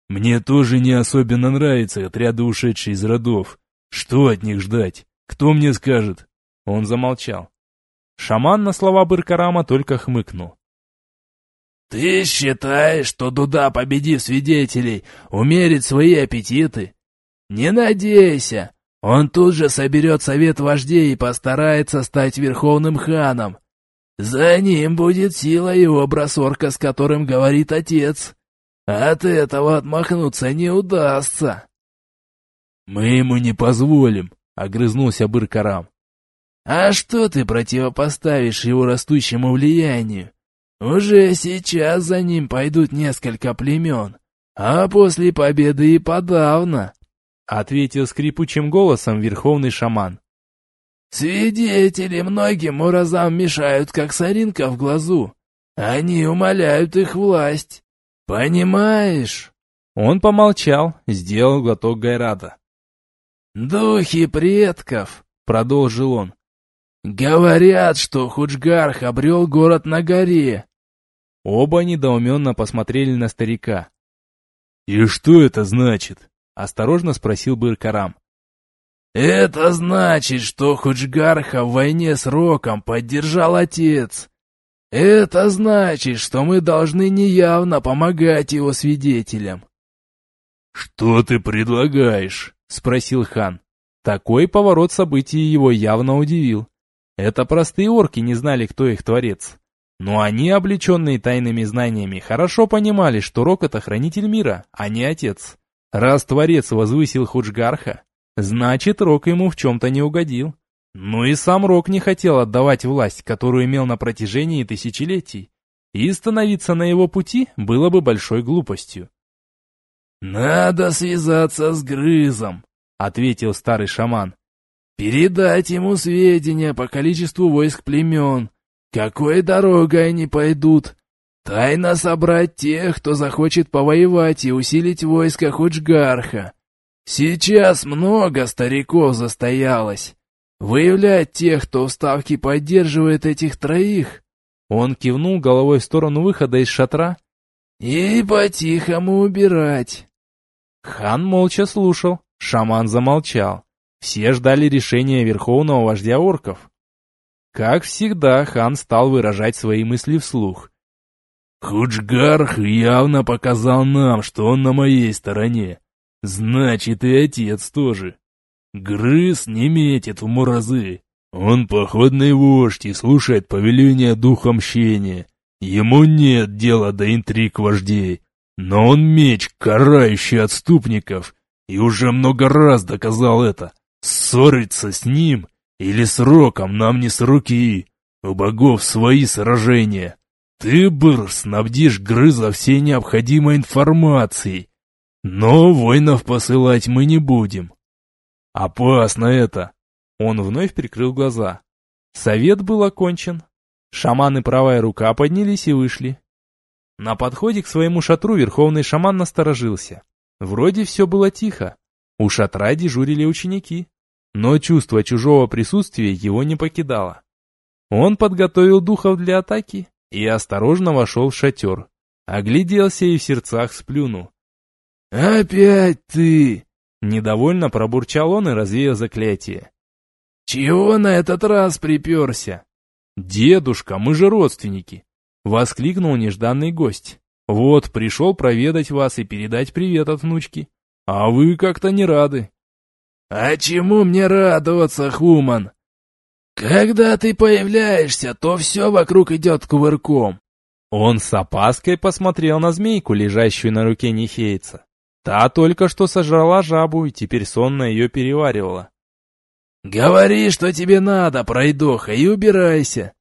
Мне тоже не особенно нравятся отряды, ушедшие из родов. Что от них ждать? Кто мне скажет?» Он замолчал. Шаман на слова Быркарама только хмыкнул. «Ты считаешь, что Дуда, победив свидетелей, умерит свои аппетиты? Не надейся! Он тут же соберет совет вождей и постарается стать верховным ханом. За ним будет сила и образ орка, с которым говорит отец. От этого отмахнуться не удастся». «Мы ему не позволим», — огрызнулся Быркарам. «А что ты противопоставишь его растущему влиянию? Уже сейчас за ним пойдут несколько племен, а после победы и подавно», — ответил скрипучим голосом верховный шаман. «Свидетели многим уразам мешают, как соринка в глазу. Они умоляют их власть. Понимаешь?» Он помолчал, сделал глоток гайрада. «Духи предков», — продолжил он, «Говорят, что Худжгарх обрел город на горе». Оба недоуменно посмотрели на старика. «И что это значит?» — осторожно спросил Быркарам. «Это значит, что Худжгарха в войне с Роком поддержал отец. Это значит, что мы должны неявно помогать его свидетелям». «Что ты предлагаешь?» — спросил хан. Такой поворот событий его явно удивил. Это простые орки не знали, кто их творец. Но они, облеченные тайными знаниями, хорошо понимали, что Рок — это хранитель мира, а не отец. Раз творец возвысил Худжгарха, значит, Рок ему в чем-то не угодил. Ну и сам Рок не хотел отдавать власть, которую имел на протяжении тысячелетий. И становиться на его пути было бы большой глупостью. «Надо связаться с Грызом», — ответил старый шаман. Передать ему сведения по количеству войск племен, какой дорогой они пойдут. Тайно собрать тех, кто захочет повоевать и усилить войско Худжгарха. Сейчас много стариков застоялось. Выявлять тех, кто в ставке поддерживает этих троих. Он кивнул головой в сторону выхода из шатра. И по-тихому убирать. Хан молча слушал, шаман замолчал. Все ждали решения верховного вождя орков. Как всегда, хан стал выражать свои мысли вслух. «Худжгарх явно показал нам, что он на моей стороне. Значит, и отец тоже. Грыз не метит в муразы. Он походный вождь и слушает повеления духа мщения. Ему нет дела до интриг вождей, но он меч, карающий отступников, и уже много раз доказал это. Ссориться с ним или с Роком нам не с руки. У богов свои сражения. Ты, Быр, снабдишь Грыза всей необходимой информацией. Но воинов посылать мы не будем. Опасно это. Он вновь прикрыл глаза. Совет был окончен. Шаман и правая рука поднялись и вышли. На подходе к своему шатру верховный шаман насторожился. Вроде все было тихо. У шатра дежурили ученики но чувство чужого присутствия его не покидало. Он подготовил духов для атаки и осторожно вошел в шатер. Огляделся и в сердцах сплюнул. «Опять ты!» Недовольно пробурчал он и развеял заклятие. «Чего на этот раз приперся?» «Дедушка, мы же родственники!» Воскликнул нежданный гость. «Вот, пришел проведать вас и передать привет от внучки. А вы как-то не рады. «А чему мне радоваться, Хуман? Когда ты появляешься, то все вокруг идет кувырком». Он с опаской посмотрел на змейку, лежащую на руке Нихейца. Та только что сожрала жабу и теперь сонно ее переваривала. «Говори, что тебе надо, пройдоха, и убирайся!»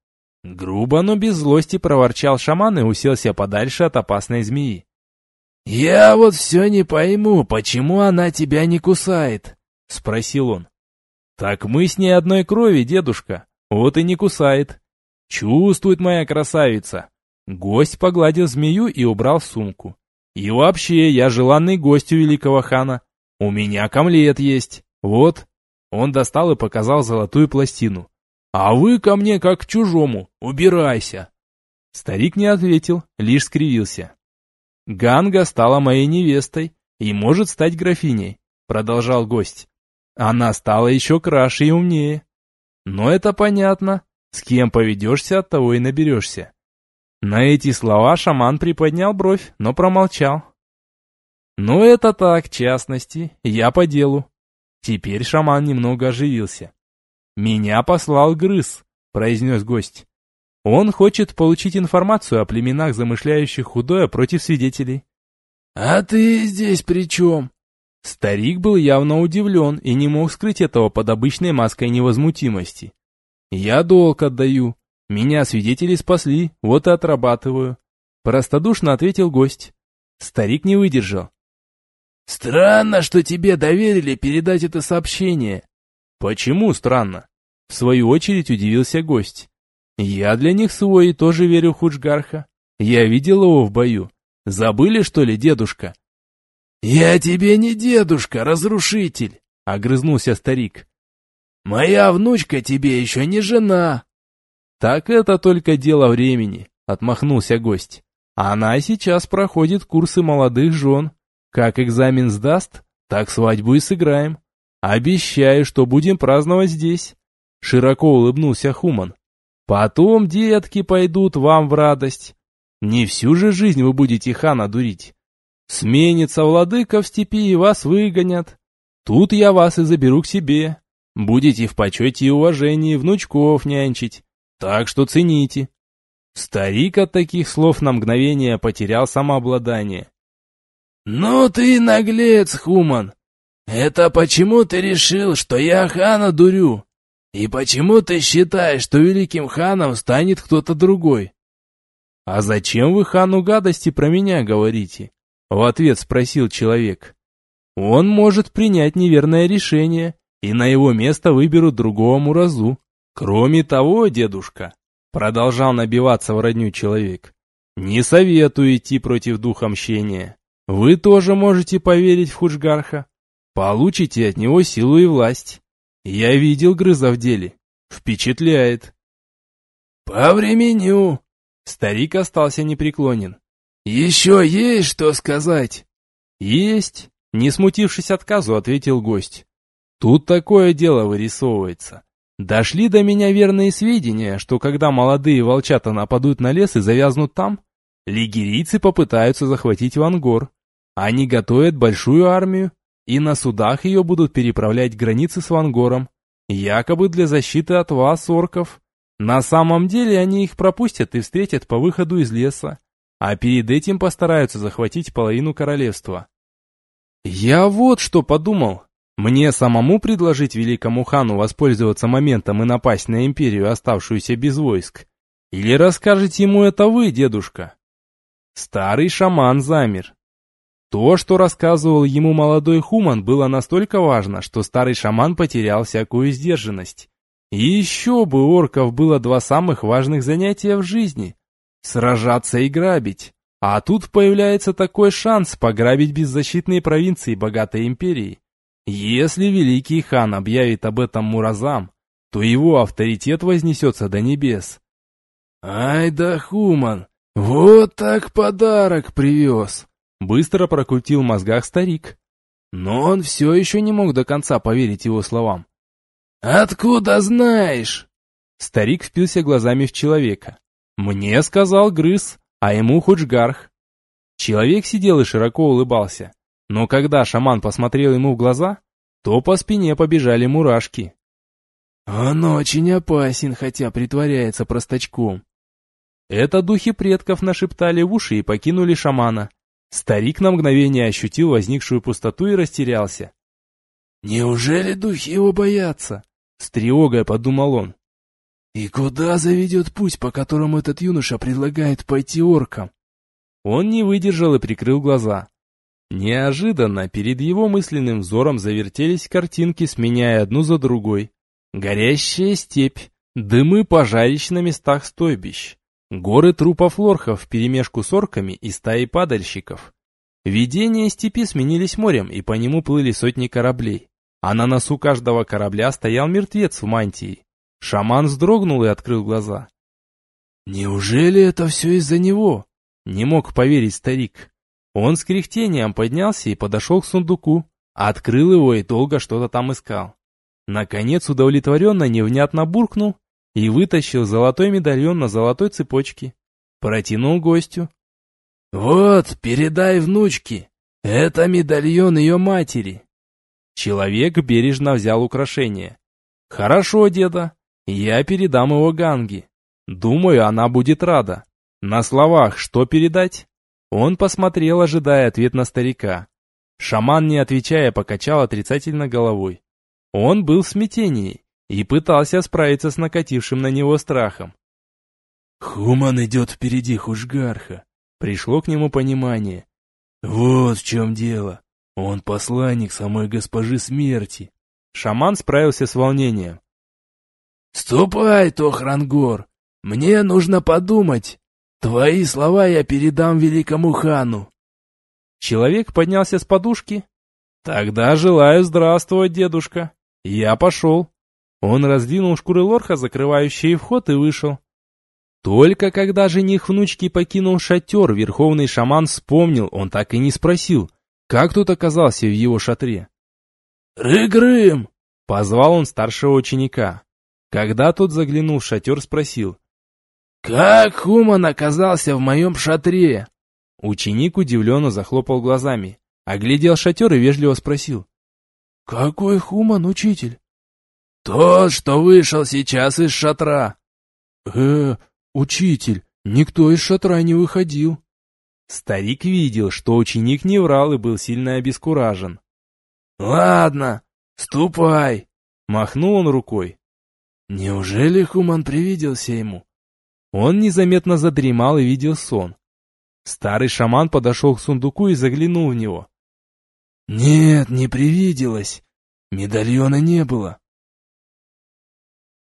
Грубо, но без злости проворчал шаман и уселся подальше от опасной змеи. «Я вот все не пойму, почему она тебя не кусает?» — спросил он. «Так мы с ней одной крови, дедушка, вот и не кусает. Чувствует моя красавица». Гость погладил змею и убрал сумку. «И вообще, я желанный гость у великого хана. У меня камлет есть. Вот. Он достал и показал золотую пластину. А вы ко мне как к чужому. Убирайся. Старик не ответил, лишь скривился. Ганга стала моей невестой и может стать графиней, продолжал гость. Она стала еще краше и умнее. Но это понятно. С кем поведешься, от того и наберешься. На эти слова шаман приподнял бровь, но промолчал. Ну это так, в частности, я по делу. Теперь шаман немного оживился. «Меня послал Грыз», — произнес гость. «Он хочет получить информацию о племенах, замышляющих худое против свидетелей». «А ты здесь при чем?» Старик был явно удивлен и не мог скрыть этого под обычной маской невозмутимости. «Я долг отдаю. Меня свидетели спасли, вот и отрабатываю». Простодушно ответил гость. Старик не выдержал. «Странно, что тебе доверили передать это сообщение». «Почему странно?» В свою очередь удивился гость. «Я для них свой и тоже верю в Худжгарха. Я видел его в бою. Забыли, что ли, дедушка?» «Я тебе не дедушка, разрушитель!» — огрызнулся старик. «Моя внучка тебе еще не жена!» «Так это только дело времени», — отмахнулся гость. «Она сейчас проходит курсы молодых жен. Как экзамен сдаст, так свадьбу и сыграем. Обещаю, что будем праздновать здесь. Широко улыбнулся Хуман. Потом детки пойдут вам в радость. Не всю же жизнь вы будете хана дурить. Сменится владыка в степи и вас выгонят. Тут я вас и заберу к себе. Будете в почете и уважении внучков нянчить. Так что цените. Старик от таких слов на мгновение потерял самообладание. «Ну ты наглец, Хуман! Это почему ты решил, что я хана дурю? И почему ты считаешь, что великим ханом станет кто-то другой?» «А зачем вы хану гадости про меня говорите?» В ответ спросил человек. «Он может принять неверное решение, и на его место выберут другого муразу. Кроме того, дедушка, продолжал набиваться в родню человек, не советую идти против духа мщения. Вы тоже можете поверить в Худжгарха. Получите от него силу и власть. Я видел Грыза в деле. Впечатляет. По времени. Старик остался непреклонен. Еще есть что сказать? Есть. Не смутившись отказу, ответил гость. Тут такое дело вырисовывается. Дошли до меня верные сведения, что когда молодые волчата нападут на лес и завязнут там, лигерийцы попытаются захватить Вангор. Они готовят большую армию, и на судах ее будут переправлять границы с Вангором, якобы для защиты от вас, орков. На самом деле они их пропустят и встретят по выходу из леса, а перед этим постараются захватить половину королевства. Я вот что подумал. Мне самому предложить великому хану воспользоваться моментом и напасть на империю, оставшуюся без войск? Или расскажете ему это вы, дедушка? Старый шаман замер, то, что рассказывал ему молодой Хуман, было настолько важно, что старый шаман потерял всякую сдержанность. И еще бы орков было два самых важных занятия в жизни – сражаться и грабить. А тут появляется такой шанс пограбить беззащитные провинции богатой империи. Если великий хан объявит об этом Муразам, то его авторитет вознесется до небес. «Ай да Хуман, вот так подарок привез!» Быстро прокрутил в мозгах старик. Но он все еще не мог до конца поверить его словам. «Откуда знаешь?» Старик впился глазами в человека. «Мне сказал Грыз, а ему Худжгарх». Человек сидел и широко улыбался. Но когда шаман посмотрел ему в глаза, то по спине побежали мурашки. «Он очень опасен, хотя притворяется простачком». Это духи предков нашептали в уши и покинули шамана. Старик на мгновение ощутил возникшую пустоту и растерялся. «Неужели духи его боятся?» С тревогой подумал он. «И куда заведет путь, по которому этот юноша предлагает пойти оркам?» Он не выдержал и прикрыл глаза. Неожиданно перед его мысленным взором завертелись картинки, сменяя одну за другой. Горящая степь, дымы пожарищ на местах стойбищ, Горы трупов лорхов вперемешку с орками и стаи падальщиков. Видения степи сменились морем, и по нему плыли сотни кораблей. А на носу каждого корабля стоял мертвец в мантии. Шаман вздрогнул и открыл глаза. «Неужели это все из-за него?» Не мог поверить старик. Он с кряхтением поднялся и подошел к сундуку, открыл его и долго что-то там искал. Наконец удовлетворенно невнятно буркнул и вытащил золотой медальон на золотой цепочке. Протянул гостю. «Вот, передай внучке. Это медальон ее матери». Человек бережно взял украшение. «Хорошо, деда, я передам его Ганге. Думаю, она будет рада. На словах что передать?» Он посмотрел, ожидая ответ на старика. Шаман, не отвечая, покачал отрицательно головой. Он был в смятении и пытался справиться с накатившим на него страхом. «Хуман идет впереди Хушгарха», — пришло к нему понимание. «Вот в чем дело. Он посланник самой госпожи смерти». Шаман справился с волнением. «Ступай, Тохрангор, мне нужно подумать. Твои слова я передам великому хану». Человек поднялся с подушки. «Тогда желаю здравствовать, дедушка. Я пошел». Он раздвинул шкуры лорха, закрывающие вход, и вышел. Только когда жених внучки покинул шатер, верховный шаман вспомнил, он так и не спросил, как тут оказался в его шатре. «Рыгрым!» — позвал он старшего ученика. Когда тот заглянул в шатер, спросил. «Как Хуман оказался в моем шатре?» Ученик удивленно захлопал глазами, оглядел шатер и вежливо спросил. «Какой Хуман, учитель?» «Тот, что вышел сейчас из шатра». «Э, учитель, никто из шатра не выходил». Старик видел, что ученик не врал и был сильно обескуражен. «Ладно, ступай!» Махнул он рукой. Неужели Хуман привиделся ему? Он незаметно задремал и видел сон. Старый шаман подошел к сундуку и заглянул в него. Нет, не привиделось. Медальона не было.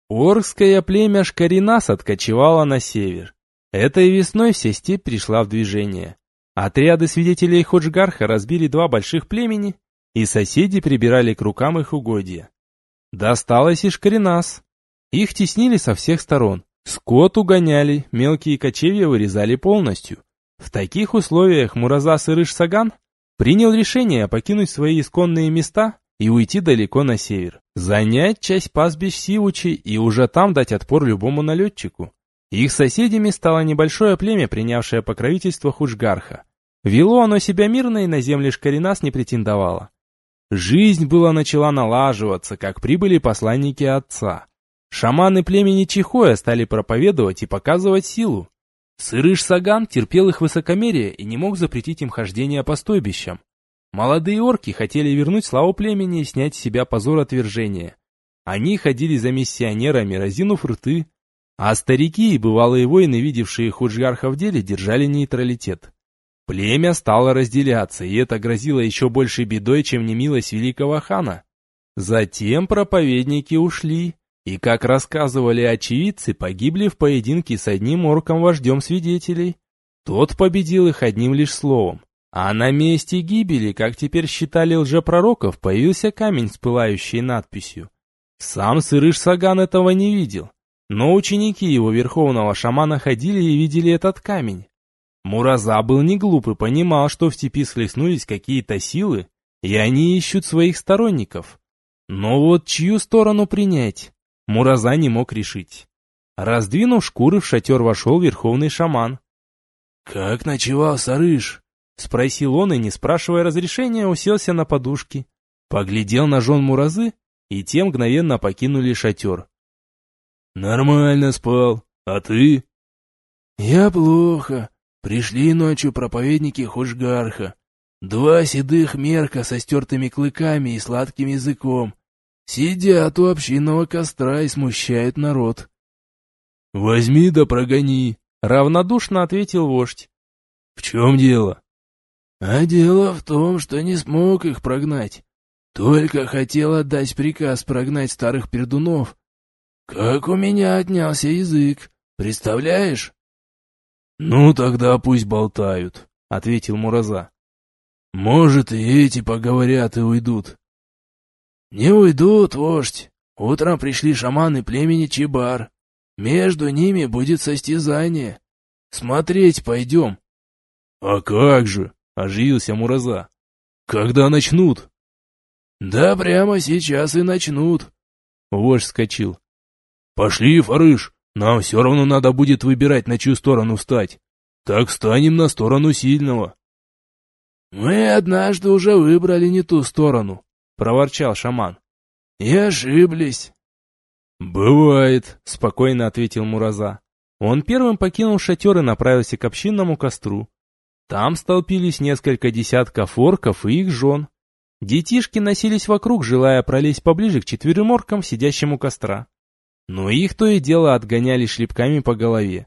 Оркское племя Шкаринас откочевало на север. Этой весной вся степь пришла в движение. Отряды свидетелей Ходжгарха разбили два больших племени, и соседи прибирали к рукам их угодья. Досталось и Шкаринас. Их теснили со всех сторон. Скот угоняли, мелкие кочевья вырезали полностью. В таких условиях Мураза Сырыш-Саган принял решение покинуть свои исконные места и уйти далеко на север. Занять часть пастбищ Сивучи и уже там дать отпор любому налетчику. Их соседями стало небольшое племя, принявшее покровительство Хужгарха. Вело оно себя мирно и на земли Шкаринас не претендовало. Жизнь была начала налаживаться, как прибыли посланники отца. Шаманы племени Чихоя стали проповедовать и показывать силу. Сырыш Саган терпел их высокомерие и не мог запретить им хождение по стойбищам. Молодые орки хотели вернуть славу племени и снять с себя позор отвержения. Они ходили за миссионерами, разинув рты, а старики и бывалые воины, видевшие Худжгарха в деле, держали нейтралитет. Племя стало разделяться, и это грозило еще большей бедой, чем немилость великого хана. Затем проповедники ушли, и, как рассказывали очевидцы, погибли в поединке с одним орком-вождем свидетелей. Тот победил их одним лишь словом. А на месте гибели, как теперь считали лжепророков, появился камень с пылающей надписью. Сам Сырыш Саган этого не видел, но ученики его верховного шамана ходили и видели этот камень. Мураза был не глуп и понимал, что в степи схлестнулись какие-то силы, и они ищут своих сторонников. Но вот чью сторону принять? Мураза не мог решить. Раздвинув шкуры, в шатер вошел верховный шаман. «Как ночевал Сарыш?» — спросил он и, не спрашивая разрешения, уселся на подушки. Поглядел на жен Муразы, и те мгновенно покинули шатер. «Нормально спал. А ты?» «Я плохо. Пришли ночью проповедники Хужгарха. Два седых мерка со стертыми клыками и сладким языком. Сидят у общинного костра и смущают народ. «Возьми да прогони», — равнодушно ответил вождь. «В чем дело?» «А дело в том, что не смог их прогнать. Только хотел отдать приказ прогнать старых пердунов. Как у меня отнялся язык, представляешь?» «Ну, тогда пусть болтают», — ответил Мураза. Может, и эти поговорят и уйдут. Не уйдут, вождь. Утром пришли шаманы племени Чебар. Между ними будет состязание. Смотреть пойдем. А как же? Оживился Мураза. Когда начнут? Да прямо сейчас и начнут. Вождь вскочил. Пошли, Фарыш, нам все равно надо будет выбирать, на чью сторону встать. Так станем на сторону сильного. Мы однажды уже выбрали не ту сторону, проворчал шаман. И ошиблись. Бывает, спокойно ответил Мураза. Он первым покинул шатер и направился к общинному костру. Там столпились несколько десятков орков и их жен. Детишки носились вокруг, желая пролезть поближе к четверым оркам, сидящим у костра. Но их то и дело отгоняли шлепками по голове.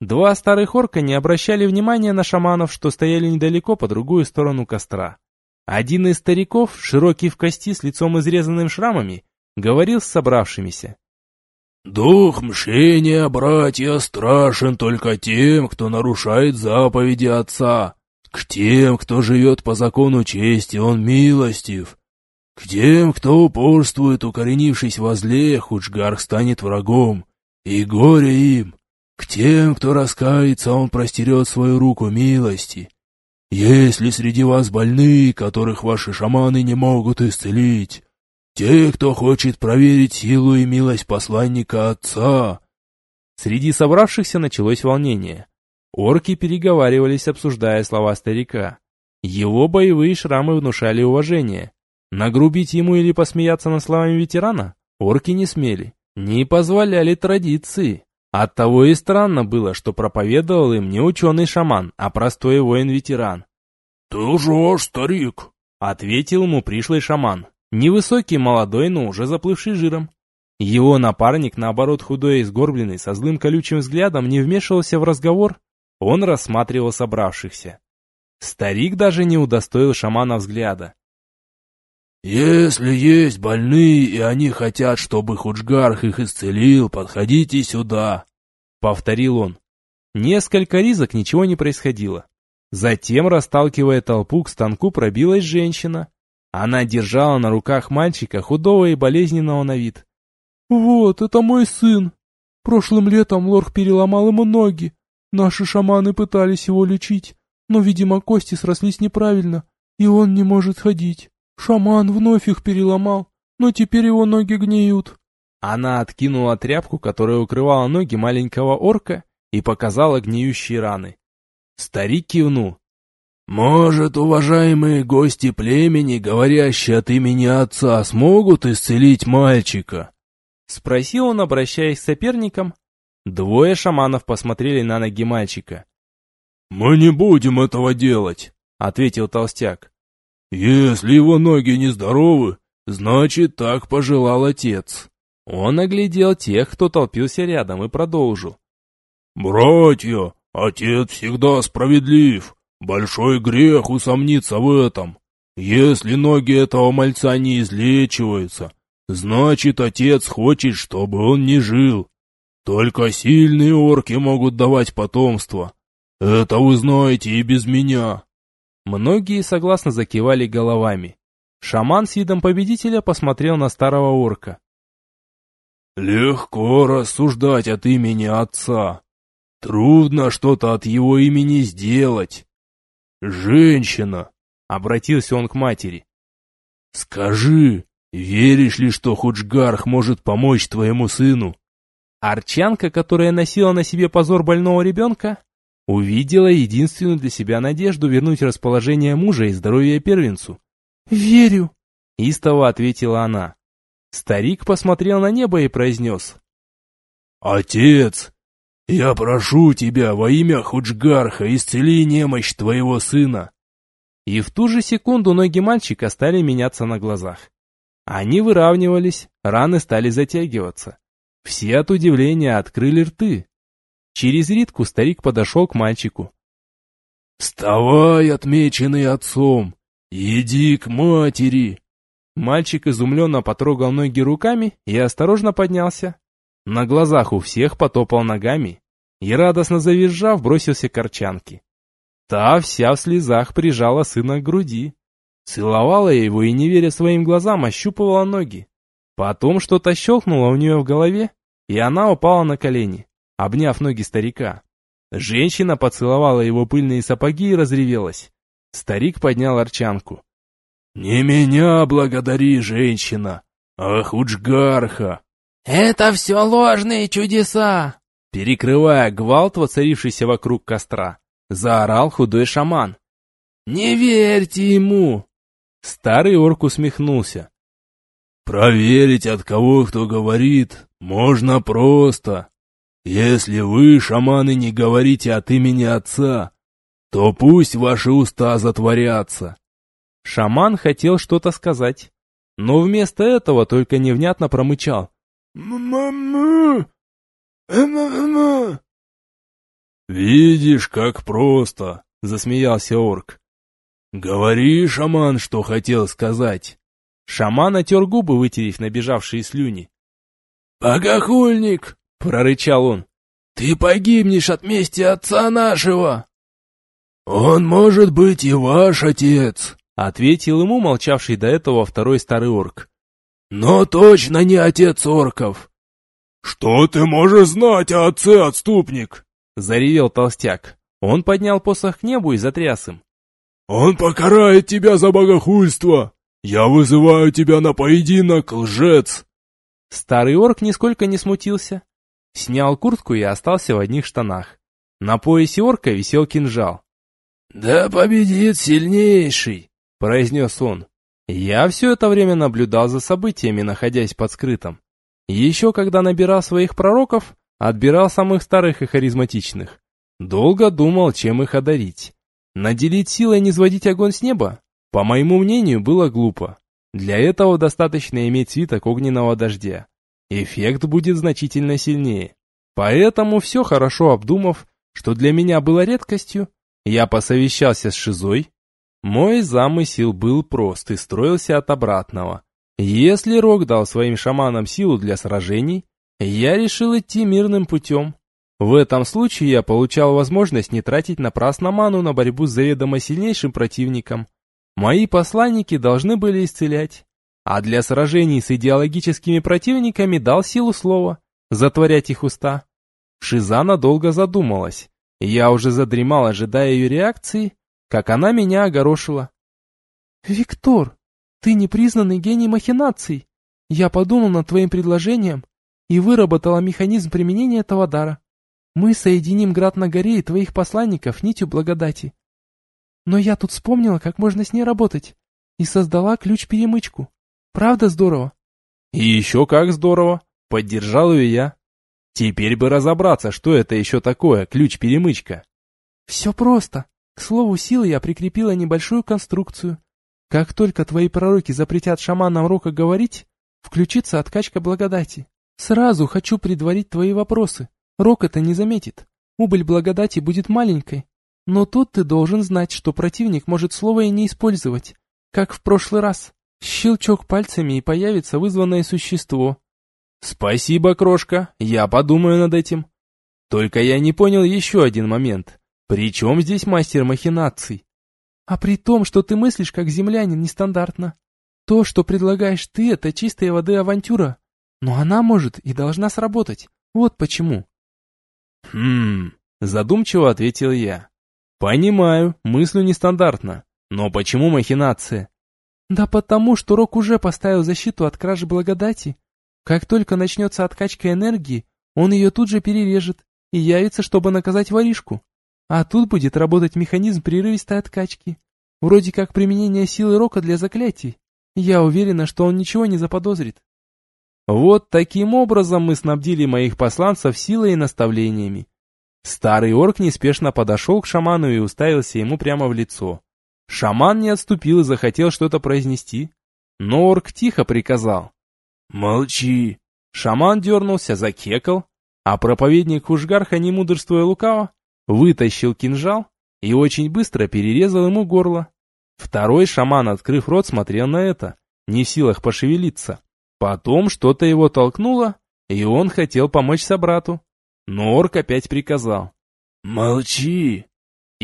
Два старых орка не обращали внимания на шаманов, что стояли недалеко по другую сторону костра. Один из стариков, широкий в кости с лицом изрезанным шрамами, говорил с собравшимися. Дух мщения, братья, страшен только тем, кто нарушает заповеди Отца. К тем, кто живет по закону чести, он милостив. К тем, кто упорствует, укоренившись во зле, Худжгарх станет врагом, и горе им. К тем, кто раскается, он простерет свою руку милости. Если среди вас больные, которых ваши шаманы не могут исцелить, те, кто хочет проверить силу и милость посланника отца. Среди собравшихся началось волнение. Орки переговаривались, обсуждая слова старика. Его боевые шрамы внушали уважение. Нагрубить ему или посмеяться над словами ветерана орки не смели, не позволяли традиции. Оттого и странно было, что проповедовал им не ученый-шаман, а простой воин-ветеран. «Ты лжешь, старик!» — ответил ему пришлый шаман. Невысокий, молодой, но уже заплывший жиром. Его напарник, наоборот худой и сгорбленный, со злым колючим взглядом, не вмешивался в разговор. Он рассматривал собравшихся. Старик даже не удостоил шамана взгляда. «Если есть больные, и они хотят, чтобы Худжгарх их исцелил, подходите сюда», — повторил он. Несколько ризок ничего не происходило. Затем, расталкивая толпу, к станку пробилась женщина. Она держала на руках мальчика, худого и болезненного на вид. «Вот, это мой сын. Прошлым летом лорх переломал ему ноги. Наши шаманы пытались его лечить, но, видимо, кости срослись неправильно, и он не может ходить. Шаман вновь их переломал, но теперь его ноги гниют». Она откинула тряпку, которая укрывала ноги маленького орка, и показала гниющие раны. Старик кивнул. «Может, уважаемые гости племени, говорящие от имени отца, смогут исцелить мальчика?» Спросил он, обращаясь к соперникам. Двое шаманов посмотрели на ноги мальчика. «Мы не будем этого делать», — ответил толстяк. «Если его ноги нездоровы, значит, так пожелал отец». Он оглядел тех, кто толпился рядом, и продолжил. «Братья, отец всегда справедлив. Большой грех усомниться в этом. Если ноги этого мальца не излечиваются, значит отец хочет, чтобы он не жил. Только сильные орки могут давать потомство. Это вы знаете и без меня. Многие согласно закивали головами. Шаман с видом победителя посмотрел на старого орка. Легко рассуждать от имени отца. Трудно что-то от его имени сделать. «Женщина!» — обратился он к матери. «Скажи, веришь ли, что Худжгарх может помочь твоему сыну?» Арчанка, которая носила на себе позор больного ребенка, увидела единственную для себя надежду вернуть расположение мужа и здоровье первенцу. «Верю», — истово ответила она. Старик посмотрел на небо и произнес. «Отец, «Я прошу тебя во имя Худжгарха, исцели немощь твоего сына!» И в ту же секунду ноги мальчика стали меняться на глазах. Они выравнивались, раны стали затягиваться. Все от удивления открыли рты. Через ритку старик подошел к мальчику. «Вставай, отмеченный отцом! Иди к матери!» Мальчик изумленно потрогал ноги руками и осторожно поднялся. На глазах у всех потопал ногами и, радостно завизжав, бросился к корчанке. Та вся в слезах прижала сына к груди. Целовала его и, не веря своим глазам, ощупывала ноги. Потом что-то щелкнуло у нее в голове, и она упала на колени, обняв ноги старика. Женщина поцеловала его пыльные сапоги и разревелась. Старик поднял арчанку. «Не меня благодари, женщина, а Худжгарха!» «Это все ложные чудеса!» Перекрывая гвалт, воцарившийся вокруг костра, заорал худой шаман. «Не верьте ему!» Старый орк усмехнулся. «Проверить, от кого кто говорит, можно просто. Если вы, шаманы, не говорите от имени отца, то пусть ваши уста затворятся». Шаман хотел что-то сказать, но вместо этого только невнятно промычал. «Мама! Мама!» «Видишь, как просто!» — засмеялся орк. «Говори, шаман, что хотел сказать!» Шаман отер губы, вытерев набежавшие слюни. «Богохульник!» — прорычал он. «Ты погибнешь от мести отца нашего!» «Он может быть и ваш отец!» — ответил ему молчавший до этого второй старый орк. «Но точно не отец орков!» «Что ты можешь знать о отце, отступник?» — заревел толстяк. Он поднял посох к небу и затряс им. «Он покарает тебя за богохульство! Я вызываю тебя на поединок, лжец!» Старый орк нисколько не смутился. Снял куртку и остался в одних штанах. На поясе орка висел кинжал. «Да победит сильнейший!» — произнес он. Я все это время наблюдал за событиями, находясь под скрытым. Еще когда набирал своих пророков, отбирал самых старых и харизматичных. Долго думал, чем их одарить. Наделить силой не сводить огонь с неба? По моему мнению, было глупо. Для этого достаточно иметь свиток огненного дождя. Эффект будет значительно сильнее. Поэтому, все хорошо обдумав, что для меня было редкостью, я посовещался с Шизой. Мой замысел был прост и строился от обратного. Если Рок дал своим шаманам силу для сражений, я решил идти мирным путем. В этом случае я получал возможность не тратить напрасно ману на борьбу с заведомо сильнейшим противником. Мои посланники должны были исцелять. А для сражений с идеологическими противниками дал силу слова, затворять их уста. Шизана долго задумалась. Я уже задремал, ожидая ее реакции, как она меня огорошила. «Виктор, ты непризнанный гений махинаций. Я подумал над твоим предложением и выработала механизм применения этого дара. Мы соединим град на горе и твоих посланников нитью благодати. Но я тут вспомнила, как можно с ней работать, и создала ключ-перемычку. Правда здорово? И еще как здорово, поддержал ее я. Теперь бы разобраться, что это еще такое, ключ-перемычка. Все просто. К слову силы я прикрепила небольшую конструкцию. Как только твои пророки запретят шаманам Рока говорить, включится откачка благодати. Сразу хочу предварить твои вопросы. Рок это не заметит. Убыль благодати будет маленькой. Но тут ты должен знать, что противник может слово и не использовать. Как в прошлый раз. Щелчок пальцами и появится вызванное существо. Спасибо, крошка, я подумаю над этим. Только я не понял еще один момент. При чем здесь мастер махинаций? А при том, что ты мыслишь как землянин нестандартно. То, что предлагаешь ты, это чистая воды авантюра. Но она может и должна сработать. Вот почему. Хм, задумчиво ответил я. Понимаю, мыслю нестандартно. Но почему махинация? Да потому, что Рок уже поставил защиту от кражи благодати. Как только начнется откачка энергии, он ее тут же перережет и явится, чтобы наказать воришку. А тут будет работать механизм прерывистой откачки. Вроде как применение силы Рока для заклятий. Я уверена, что он ничего не заподозрит. Вот таким образом мы снабдили моих посланцев силой и наставлениями. Старый орк неспешно подошел к шаману и уставился ему прямо в лицо. Шаман не отступил и захотел что-то произнести, но орк тихо приказал. «Молчи!» Шаман дернулся, закекал, а проповедник Хужгарха, не мудрствуя лукаво, вытащил кинжал и очень быстро перерезал ему горло. Второй шаман, открыв рот, смотрел на это, не в силах пошевелиться. Потом что-то его толкнуло, и он хотел помочь собрату. Но орк опять приказал. «Молчи!»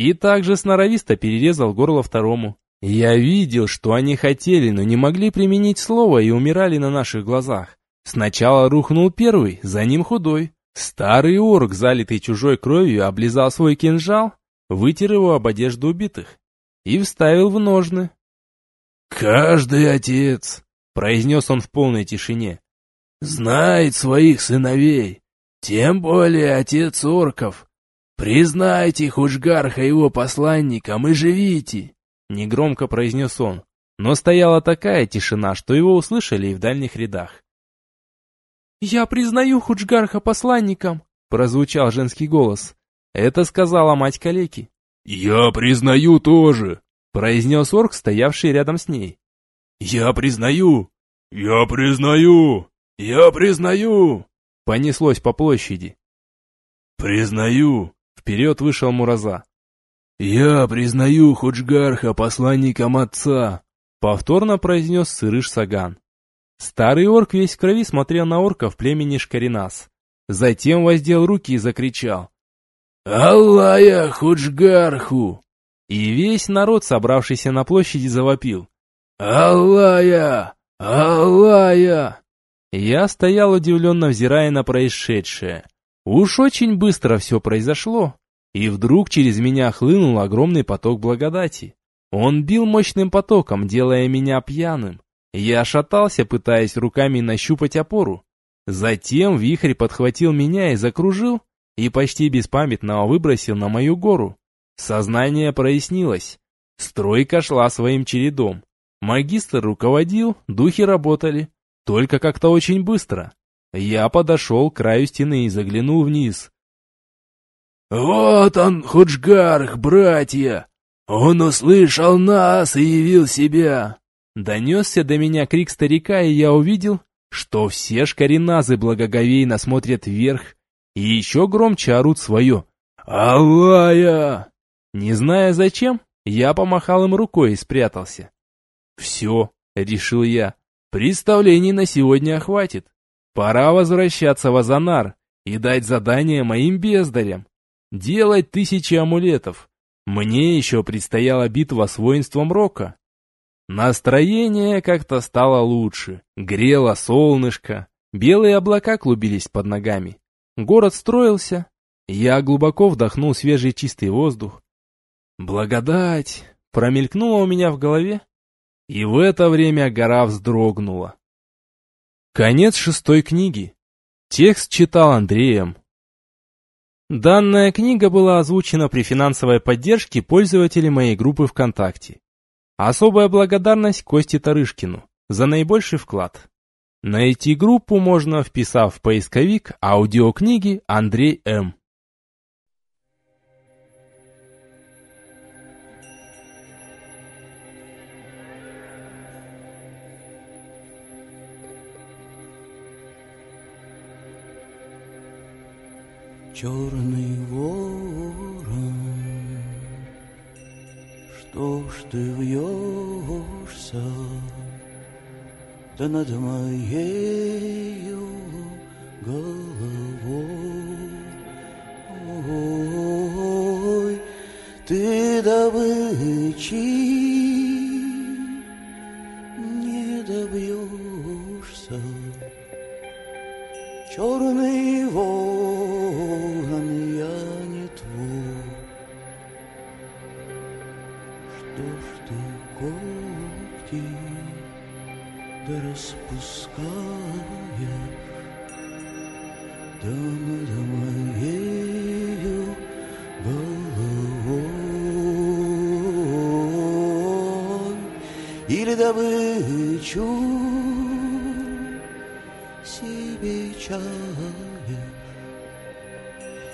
И также сноровисто перерезал горло второму. Я видел, что они хотели, но не могли применить слово и умирали на наших глазах. Сначала рухнул первый, за ним худой. Старый орк, залитый чужой кровью, облизал свой кинжал, вытер его об одежду убитых и вставил в ножны. «Каждый отец», — произнес он в полной тишине, — «знает своих сыновей, тем более отец орков. Признайте Хужгарха его посланником и живите», — негромко произнес он, но стояла такая тишина, что его услышали и в дальних рядах. «Я признаю Худжгарха посланником», — прозвучал женский голос. Это сказала мать калеки. «Я признаю тоже», — произнес орк, стоявший рядом с ней. «Я признаю! Я признаю! Я признаю!» Понеслось по площади. «Признаю!» — вперед вышел Мураза. «Я признаю Худжгарха посланником отца!» — повторно произнес Сырыш Саган. Старый орк весь в крови смотрел на орков племени Шкаринас. Затем воздел руки и закричал. «Аллая Худжгарху!» И весь народ, собравшийся на площади, завопил. «Аллая! Аллая!» Я стоял удивленно, взирая на происшедшее. Уж очень быстро все произошло. И вдруг через меня хлынул огромный поток благодати. Он бил мощным потоком, делая меня пьяным. Я шатался, пытаясь руками нащупать опору. Затем вихрь подхватил меня и закружил, и почти беспамятно выбросил на мою гору. Сознание прояснилось. Стройка шла своим чередом. Магистр руководил, духи работали. Только как-то очень быстро. Я подошел к краю стены и заглянул вниз. «Вот он, Худжгарх, братья! Он услышал нас и явил себя!» Донесся до меня крик старика, и я увидел, что все шкариназы благоговейно смотрят вверх и еще громче орут свое «Аллая!». Не зная зачем, я помахал им рукой и спрятался. «Все», — решил я, — «представлений на сегодня хватит. Пора возвращаться в Азанар и дать задание моим бездарям. Делать тысячи амулетов. Мне еще предстояла битва с воинством Рока. Настроение как-то стало лучше. Грело солнышко. Белые облака клубились под ногами. Город строился. Я глубоко вдохнул свежий чистый воздух. Благодать промелькнула у меня в голове. И в это время гора вздрогнула. Конец шестой книги. Текст читал Андреем. Данная книга была озвучена при финансовой поддержке пользователей моей группы ВКонтакте. Особая благодарность Косте Тарышкину за наибольший вклад. Найти группу можно, вписав в поисковик аудиокниги Андрей М. Черный ворон. Что ж ты вьешься, да над моею головой? Ой, ты добычи не добьешься, черный ворон да распускаешь Дома до моею головой. Или добычу себе чаешь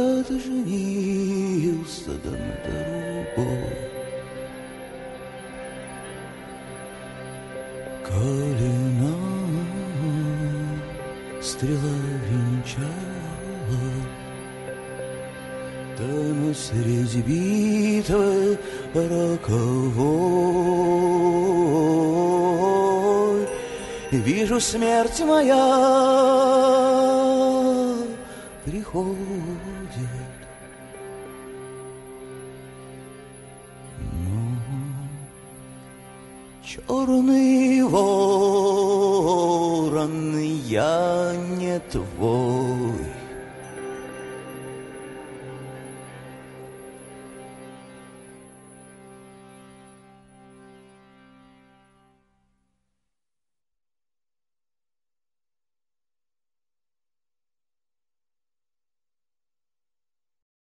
любезной, я даже не продан другой. Калина стрела венчала, Там среди битвы роковой Вижу смерть моя приходит.